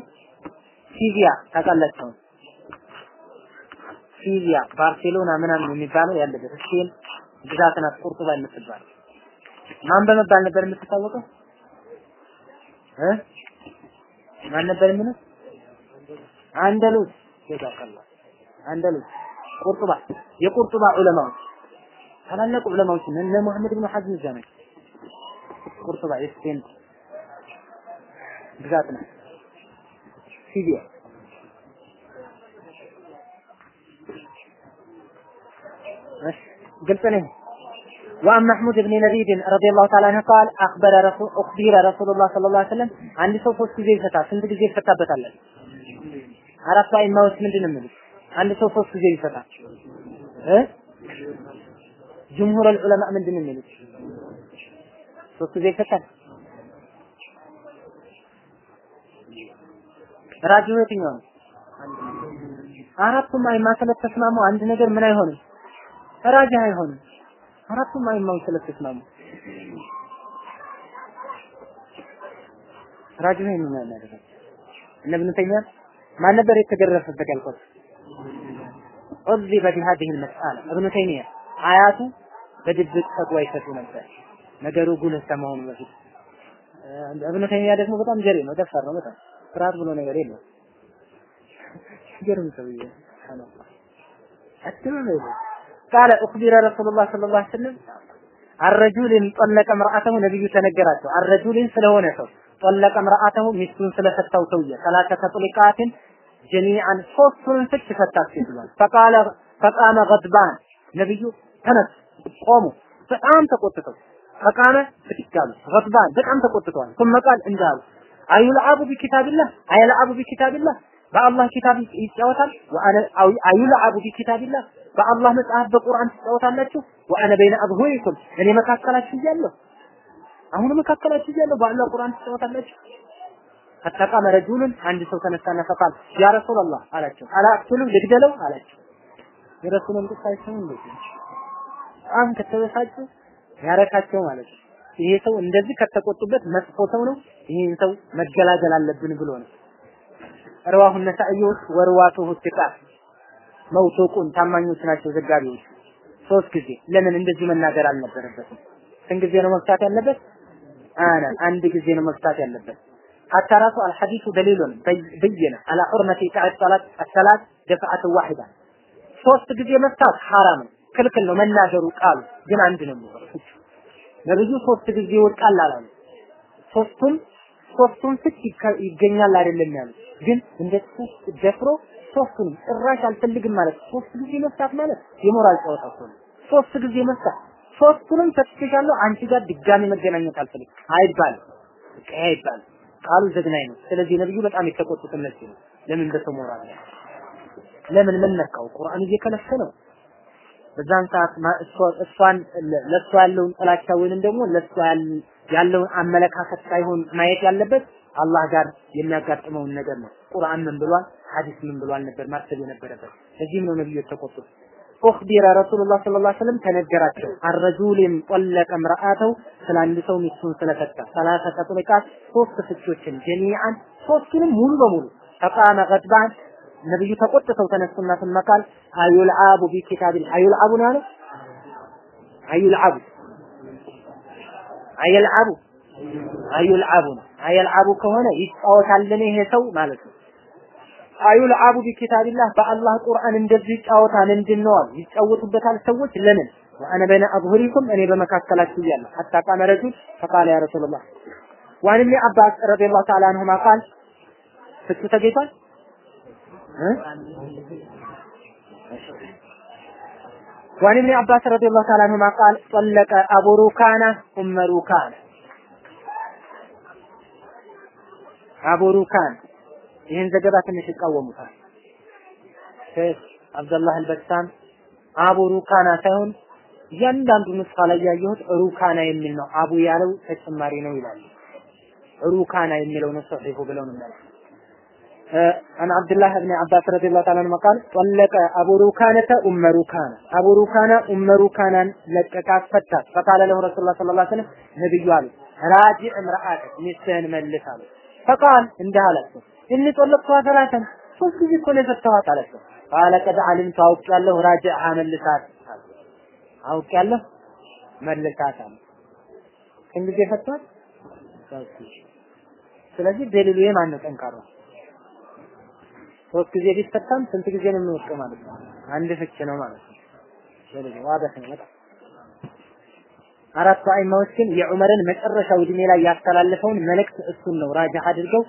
ሲቪያ ታውቃላችሁ? ሲቪያ ባርሴሎና ምናምን የሚባለው ያለበት ስፔን ግዛት ናት ቁርጡባ የምትባለው። ማን በመባል ነበር የምትታወቀው? እ ማን ነበር የሚለው? አንደሉስ ጀዛከላ አንደሉስ ቁርጡባ የቁርጡባ ዑለማዎች ታላላቅ ዑለማዎች እነ መሐመድ ብን ሐዝም እዛ ቁርጡባ የስፔን ግዛት ናት። ሲቪያ ግልጽ ነኝ። وعن محمود بن لبيد رضي الله تعالى عنه قال أخبر رسول أخبر رسول الله صلى الله عليه وسلم عندي ሰው ሶስት ጊዜ ይፈታል። ስንት ጊዜ ይፈታበታል? አራት አይማዎች ምንድን ነው የሚሉት? አንድ ሰው ሶስት ጊዜ ይፈታል እ ጅምሁር ዑለማ ምንድን ነው የሚሉት? ሶስት ጊዜ ይፈታል። ራጂው የትኛው ነው? አራቱም አይማ ስለተስማሙ አንድ ነገር ምን አይሆንም? ራጅ አይሆንም። አራቱም አይማዎች ስለተስማሙ ራጅህ ነው የሚያደርገው። እነ ኢብኑ ማን ነበር የተገረፈበት ያልኩት? ዑዚ በዚህ መስአላ ኢብኑ ተይሚያ አያቱ በድብቅ ፈትዋ ይሰጡ ነበር። ነገሩ ጉልህ ከመሆኑ በፊት ኢብኑ ተይሚያ ደግሞ በጣም ጀሪ ነው፣ ደፋር ነው። በጣም ፍርሃት ብሎ ነገር የለው። ገርም ሰውዬ ነው አትበለው ቃለ እኽቢረ ረሱሉላህ ሰለላሁ ዐለይሂ ወሰለም አረጁልን ጠለቀ ምርአተሁ ነብዩ ተነገራቸው። አረጁልን ስለሆነ ሰው ጠለቀ ምርአተሁ ሚስቱን ስለፈታው ሰውዬ ሰላተ ተጥሊቃትን ጀሚዓን ሶስቱን ፍች ፈታት ይላል። ፈቃለ ፈቃመ ገድባን ነብዩ ተነስ ቆሙ በጣም ተቆጥተው ፈቃመ ብድግ አሉ። ገድባን በጣም ተቆጥተዋል። ثم ቃል እንዳሉ አዩልዓቡ ቢኪታቢላህ አየልዓቡ ቢኪታቢላህ በአላህ ኪታብ ይጫወታል። ወአነ አዩልዓቡ ቢኪታቢላህ በአላህ መጽሐፍ በቁርአን ትጫወታላችሁ። ወአነ በይነ አብሁይኩም እኔ መካከላችሁ እያለሁ አሁን መካከላችሁ እያለሁ በአላህ ቁርአን ትጫወታላችሁ። ፈተቃመ ረጁሉን አንድ ሰው ተነሳና ፈቃል ያ ረሱላላህ አላቸው። አላ አቅቱሉ ልግደለው አላቸው። የረሱልን ቁጣ አይሰሙ እንዴ? በጣም ከተበሳጩ ያረካቸው ማለት ይሄ ሰው እንደዚህ ከተቆጡበት መጥፎ ሰው ነው፣ ይህን ሰው መገላገል አለብን ብሎ ነው። ረዋሁ ነሳኢዮች ወርዋቱሁ ትቃት መውቱቁን ታማኞች ናቸው ዘጋቢዎች። ሶስት ጊዜ ለምን እንደዚህ መናገር አልነበረበትም? ስንት ጊዜ ነው መፍታት ያለበት? አና አንድ ጊዜ ነው መፍታት ያለበት። ሐታ ራሱ አልሐዲሱ ደሊሉን በየነ አላ ሑርመቲ ሰላት አሰላት ደፍዓት ዋሂዳ ሶስት ጊዜ መፍታት ሐራም ነው፣ ክልክል ነው መናገሩ ቃሉ ግን አንድ ነው የሚሆነው። ሶስት ጊዜ ይወድቃል አላሉ። ሶስቱን ሶስቱን ፍች ይገኛል አይደለም ያሉት፣ ግን እንደ ደፍሮ ሶስቱንም ጭራሽ አልፈልግም ማለት ሶስት ጊዜ መፍታት ማለት የሞራል ጨዋታ እኮ ነው። ሶስት ጊዜ መፍታት ሶስቱንም ፈትቼሻለሁ፣ አንቺ ጋር ድጋሚ መገናኘት አልፈልግም አይባልም። በቃ አይባልም። ቃሉ ዘግናኝ ነው። ስለዚህ ነብዩ በጣም የተቆጡት እነዚህ ነው። ለምን በሰው ሞራል ለምን ምን ነካው? ቁርአን እየከለከለው በዛን ሰዓት እሷን ለእሷ ያለውን ጥላቻ ወይንም ደግሞ ለእሷ ያለውን አመለካከት ሳይሆን ማየት ያለበት አላህ ጋር የሚያጋጥመውን ነገር ነው። ቁርአን ምን ብሏል፣ ሐዲስ ምን ብሏል ነበር? ማሰብ የነበረበት። እዚህም ነው ነብዩ የተቆጡት። ኡኽቢረ ረሱሉላህ ሰለላሁ ዐለይሂ ወሰለም ተነገራቸው። አረጁልን ጠለቀ ምርአተው ስለ አንድ ሰው ሚስቱን ስለፈታ። ሰላሳ ተጥሊቃት ሶስት ፍቾችን ጀሚዓን ሶስቱንም ሙሉ በሙሉ ፈቃመ ገድባን። ነብዩ ተቆጥተው ተነሱና ስመቃል አዩልዓቡ ቢኪታቢል አዩልዓቡ ነው ያለው? አዩልዓቡ አዩልዓቡ ነው። አየልዓቡ ከሆነ ይጫወታልን ይሄ ሰው ማለት ነው። አዩልዓቡ ቢኪታቢላህ በአላህ ቁርአን እንደዚህ ይጫወታል እንድነዋል ይጫወቱበታል ሰዎች ለምን? ወአነ በይነ አዝሁሪኩም እኔ በመካከላችሁ እያለሁ። ሐታ ቃመ ፈቃለ ያ ረሱላህ ወአን ኢብኒ አባስ ረዲየላሁ ተዓላ አንሁማ ቃል ፍቱ ተገኝቷል? ወአን ኢብኒ አባስ ረዲየላሁ ተዓላ አንሁማ ቃል ጠለቀ አቡ ሩካና ኡመ ሩካና። روكان አቡ ሩካን ይህን ዘገባ ትንሽ ይቃወሙታል። ሼህ አብደላህ አልበሳም አቡ ሩካና ሳይሆን እያንዳንዱ ንስኻ ላይ ያየሁት ሩካና የሚል ነው። አቡ ያለው ተጨማሪ ነው ይላሉ። ሩካና የሚለው ነው ሰሒሁ ብለው ነው ማለት عن عبد الله بن عباس رضي الله تعالى عنه قال طلق أبو ركانة أم ركانة أبو ركانة أم ركانة لققات فتات فقال له رسول الله صلى الله عليه وسلم نبي قال راجع امرأتك ሚስትህን መልስ አለው ፈቃል እንዲህ አላቸው እኒ ጠለቅቷ ሰላተን ሶስት ጊዜ እኮ ነው የፈታኋት አላቸው። ቃለ ቀድ አሊምቱ አውቄያለሁ ራጅዕሃ መልሳት አውቄያለሁ መልሳት አለ ስንት ጊዜ ፈቷት ስለዚህ ደሊሉ የማን ነው ጠንካራ ሶስት ጊዜ ቢፈታም ስንት ጊዜ ነው የሚወድቀው ማለት ነው? አንድ ፍች ነው ማለት ነው። ደሊሉ ዋضح ነው በጣም አራቱ አይማዎች ግን የዑመርን መጨረሻው እድሜ ላይ ያስተላለፈውን መልእክት እሱን ነው ራጅህ አድርገው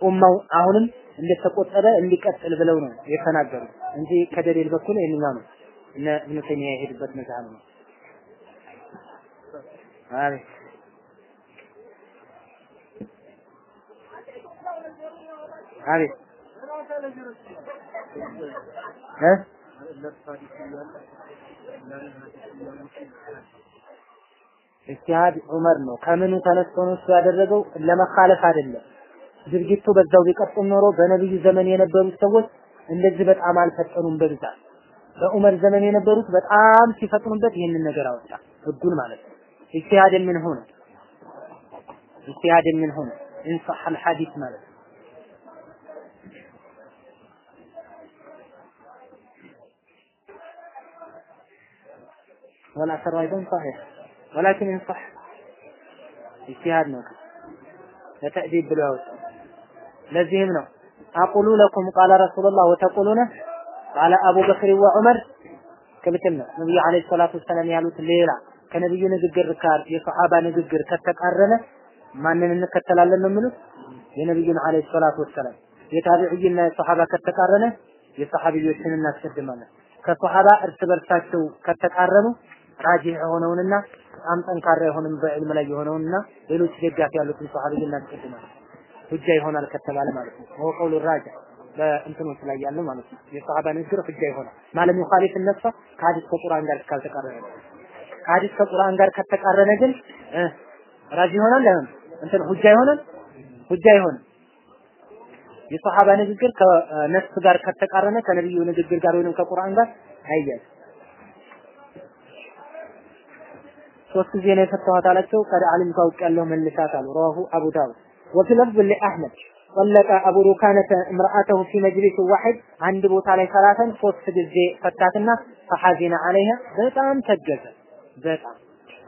ኡማው አሁንም እንደተቆጠበ እንዲቀጥል ብለው ነው የተናገሩት እንጂ ከደሊል በኩል ይሄንኛው ነው። እነ ኢብኑ ተይሚያ የሄዱበት መዝሀብ ነው። አቤት እ ኢጅቲሃድ ዑመር ነው። ከምኑ ተነስቶ ነው እሱ ያደረገው? ለመካለፍ አይደለም። ድርጊቱ በዛው ቢቀጥል ኖሮ በነብዩ ዘመን የነበሩት ሰዎች እንደዚህ በጣም አልፈጠኑም በብዛት። በዑመር ዘመን የነበሩት በጣም ሲፈጥኑበት ይህንን ነገር አወጣ፣ ህጉን ማለት ነው። ኢጅቲሃድ ምን ሆነ? ኢጅቲሃድ ምን ሆነ? ኢንሰህ አልሐዲስ ማለት ነው። والأثر أيضا صحيح ولكن إن صح ኢጅቲሃድ ነው ለተዕዲብ ብሎ ያወጣው ለዚህም ነው አቁሉ ለኩም ቃለ ረሱሉላህ ወተቁሉነ ቃለ አቡበክር ወዑመር ክልክል ነው ነብዩ አለይሂ ሰላቱ ወሰላም ያሉት ሌላ ከነብዩ ንግግር ጋር የሰሃባ ንግግር ከተቃረነ ማንን እንከተላለን ነው የሚሉት የነብዩን አለይሂ ሰላቱ ወሰላም የታቢዕይና የሰሃባ ከተቃረነ የሰሃቢዮችን እናስቀድማለን ከሰሃባ እርስ በርሳቸው ከተቃረኑ ራጂህ የሆነውንና በጣም ጠንካራ የሆነውን በዕልም ላይ የሆነውንና ሌሎች ደጋፊ ያሉትን ሰሃቢይ እናስቀድማለን። ሁጃ ይሆናል ከተባለ ማለት ነው። ወ ቀውሉ ራጃ በእንትኖች ላይ ያለው ማለት ነው። የሰሃባ ንግግር ሁጃ ይሆናል ማለት ሙኻሊፍ ነሳ ከሐዲስ ከቁርአን ጋር ካልተቃረነ ከሐዲስ ከቁርአን ጋር ከተቃረነ ግን ራጂ ይሆናል አይሆን እንትን ሁጃ ይሆናል ሁጃ ይሆናል። የሰሃባ ንግግር ከነፍስ ጋር ከተቃረነ ከነብዩ ንግግር ጋር ወይንም ከቁርአን ጋር አይያዝ ሶስት ጊዜ ነው የፈታኋት አላቸው። ቀድ አሊም ካውቅ ያለው መልሳት አሉ። ረዋሁ አቡ ዳውድ ወፊ ለፍዝ ለአህመድ ጠለቀ አቡ ሩካነተ እምርአተሁ ፊ መጅሊስ ዋሂድ አንድ ቦታ ላይ ሰላተን ሶስት ጊዜ ፈታትና ፈሐዚነ አለይሃ በጣም ተገዘ። በጣም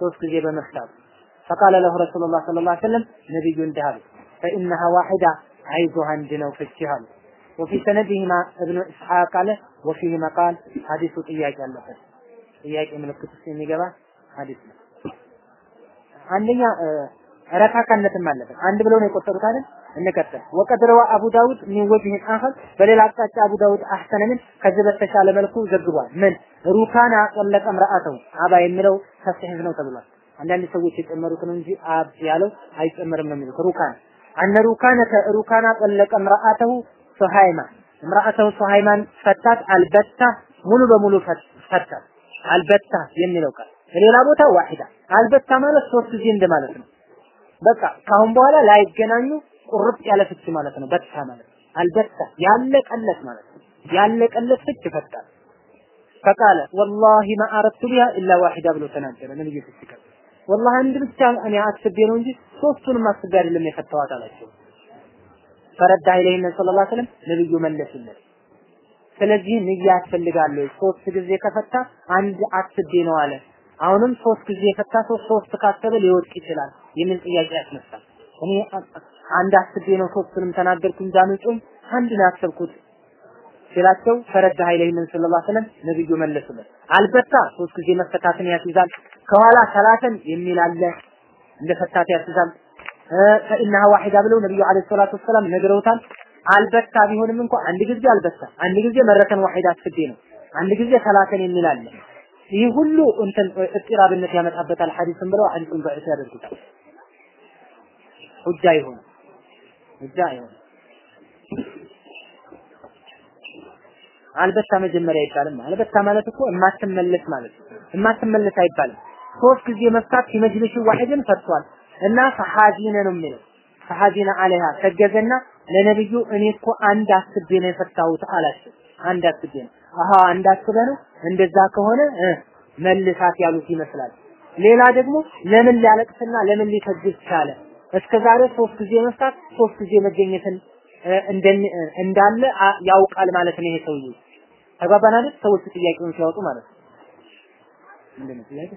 ሶስት ጊዜ በመፍታት ፈቃለ ለሁ ረሱሉላህ ሰለላሁ ዐለይሂ ወሰለም ነብዩ እንዲህ አሉ ፈኢነሃ ዋሂዳ አይዞህ አንድ ነው ፍቺህ አሉ። ወፊ ሰነዲሂማ እብኑ ኢስሐቅ አለ ወፊህ መቃል ሐዲሱ ጥያቄ አለበት። ጥያቄ ምልክት ውስጥ የሚገባ ሐዲስ ነው። አንደኛ ረካካነትም አለበት። አንድ ብለው ነው የቆጠሩት አይደል? እንቀጥል። ወቀድ ረዋ አቡ ዳውድ ሚን ወጅህ አኸር በሌላ አቅጣጫ አቡ ዳውድ አህሰነ ምን ከዚህ በተሻለ መልኩ ዘግቧል። ምን ሩካና ጠለቀ ምርአተው አባ የሚለው ተስሒህ ነው ተብሏል። አንዳንድ ሰዎች የጨመሩት ነው እንጂ አብ ያለው አይጨመርም ነው የሚሉት። ሩካን አነ ሩካነ ሩካና ጠለቀ ምርአተው ሱሃይማ ምርአተው ሱሃይማን ፈታት አልበታ ሙሉ በሙሉ ፈታት አልበታ የሚለው ቃል ሌላ ቦታ ዋሂዳ አልበታ ማለት ሶስት ጊዜ እንደማለት ነው። በቃ ካሁን በኋላ ላይገናኙ ቁርጥ ያለ ፍች ማለት ነው። በታ ማለት አልበታ ያለቀለት ማለት ነው። ያለቀለት ፍች ይፈታል። ፈቃለ ወላሂ ማ አረድቱ ቢሃ ኢላ ዋሂዳ ብሎ ተናገረ። ነብዩ ፍች ወላሂ አንድ ብቻ እኔ አስቤ ነው እንጂ ሶስቱንም አስቤ አይደለም የፈታዋት አላቸው። ፈረዳ ኢለይሂ ሰለላሁ ዐለይሂ ወሰለም ነብዩ መለሱለት። ስለዚህ ንያ ያስፈልጋል። ሶስት ጊዜ ከፈታ አንድ አስቤ ነው አለ። አሁንም ሶስት ጊዜ የፈታ ሰው ሶስት ካሰበ ሊወድቅ ይችላል የሚል ጥያቄ ያስነሳል። እኔ አንድ አስቤ ነው ሶስቱንም ተናገርኩኝ ጃምጩም አንድ ነው ያሰብኩት ሲላቸው ፈረዳ ኃይለይን ሰለላሁ ዐለይሂ ነብዩ መለሱለት። አልበታ ሶስት ጊዜ መፈታትን ያስይዛል። ከኋላ ሰላተን የሚል አለ እንደ ፈታት ያስይዛል። ፈኢነሃ ዋሂዳ ብለው ነብዩ አለይሂ ሰላቱ ወሰላም ነግረውታል። አልበታ ቢሆንም እንኳ አንድ ጊዜ አልበታ፣ አንድ ጊዜ መረከን ዋሂዳ አስቤ ነው፣ አንድ ጊዜ ሰላተን የሚል አለ። ይህ ሁሉ እንትን እጥራብነት ያመጣበታል ሐዲስን ብለው ሐዲሱን በዕት ያደርጉታል። ሁጃ ይሆን ሁጃ ይሆን አልበታ መጀመሪያ አይባልም። አልበታ ማለት እኮ የማትመለስ ማለት ነው። የማትመለስ አይባልም። ሶስት ጊዜ መፍታት ሲመጅልሽ ዋሂድን ፈቷል እና ፈሐዚነ ነው የሚለው ፈሐዚነ አለይሃ ሰገዘና ለነብዩ እኔ እኮ አንድ አስቤ ነው የፈታሁት አላቸው። አንድ አስቤ ነው አሃ ነው እንደዛ ከሆነ መልሳት ያሉት ይመስላል። ሌላ ደግሞ ለምን ሊያለቅስና ለምን ሊሰግድ ቻለ? እስከ ዛሬ ሶስት ጊዜ መፍታት ሶስት ጊዜ መገኘትን እንዳለ ያውቃል ማለት ነው። ይሄ ሰውዬ ተግባባን? ሰዎች ጥያቄውን ሲያወጡ ማለት ነው። ምንድነው ጥያቄ?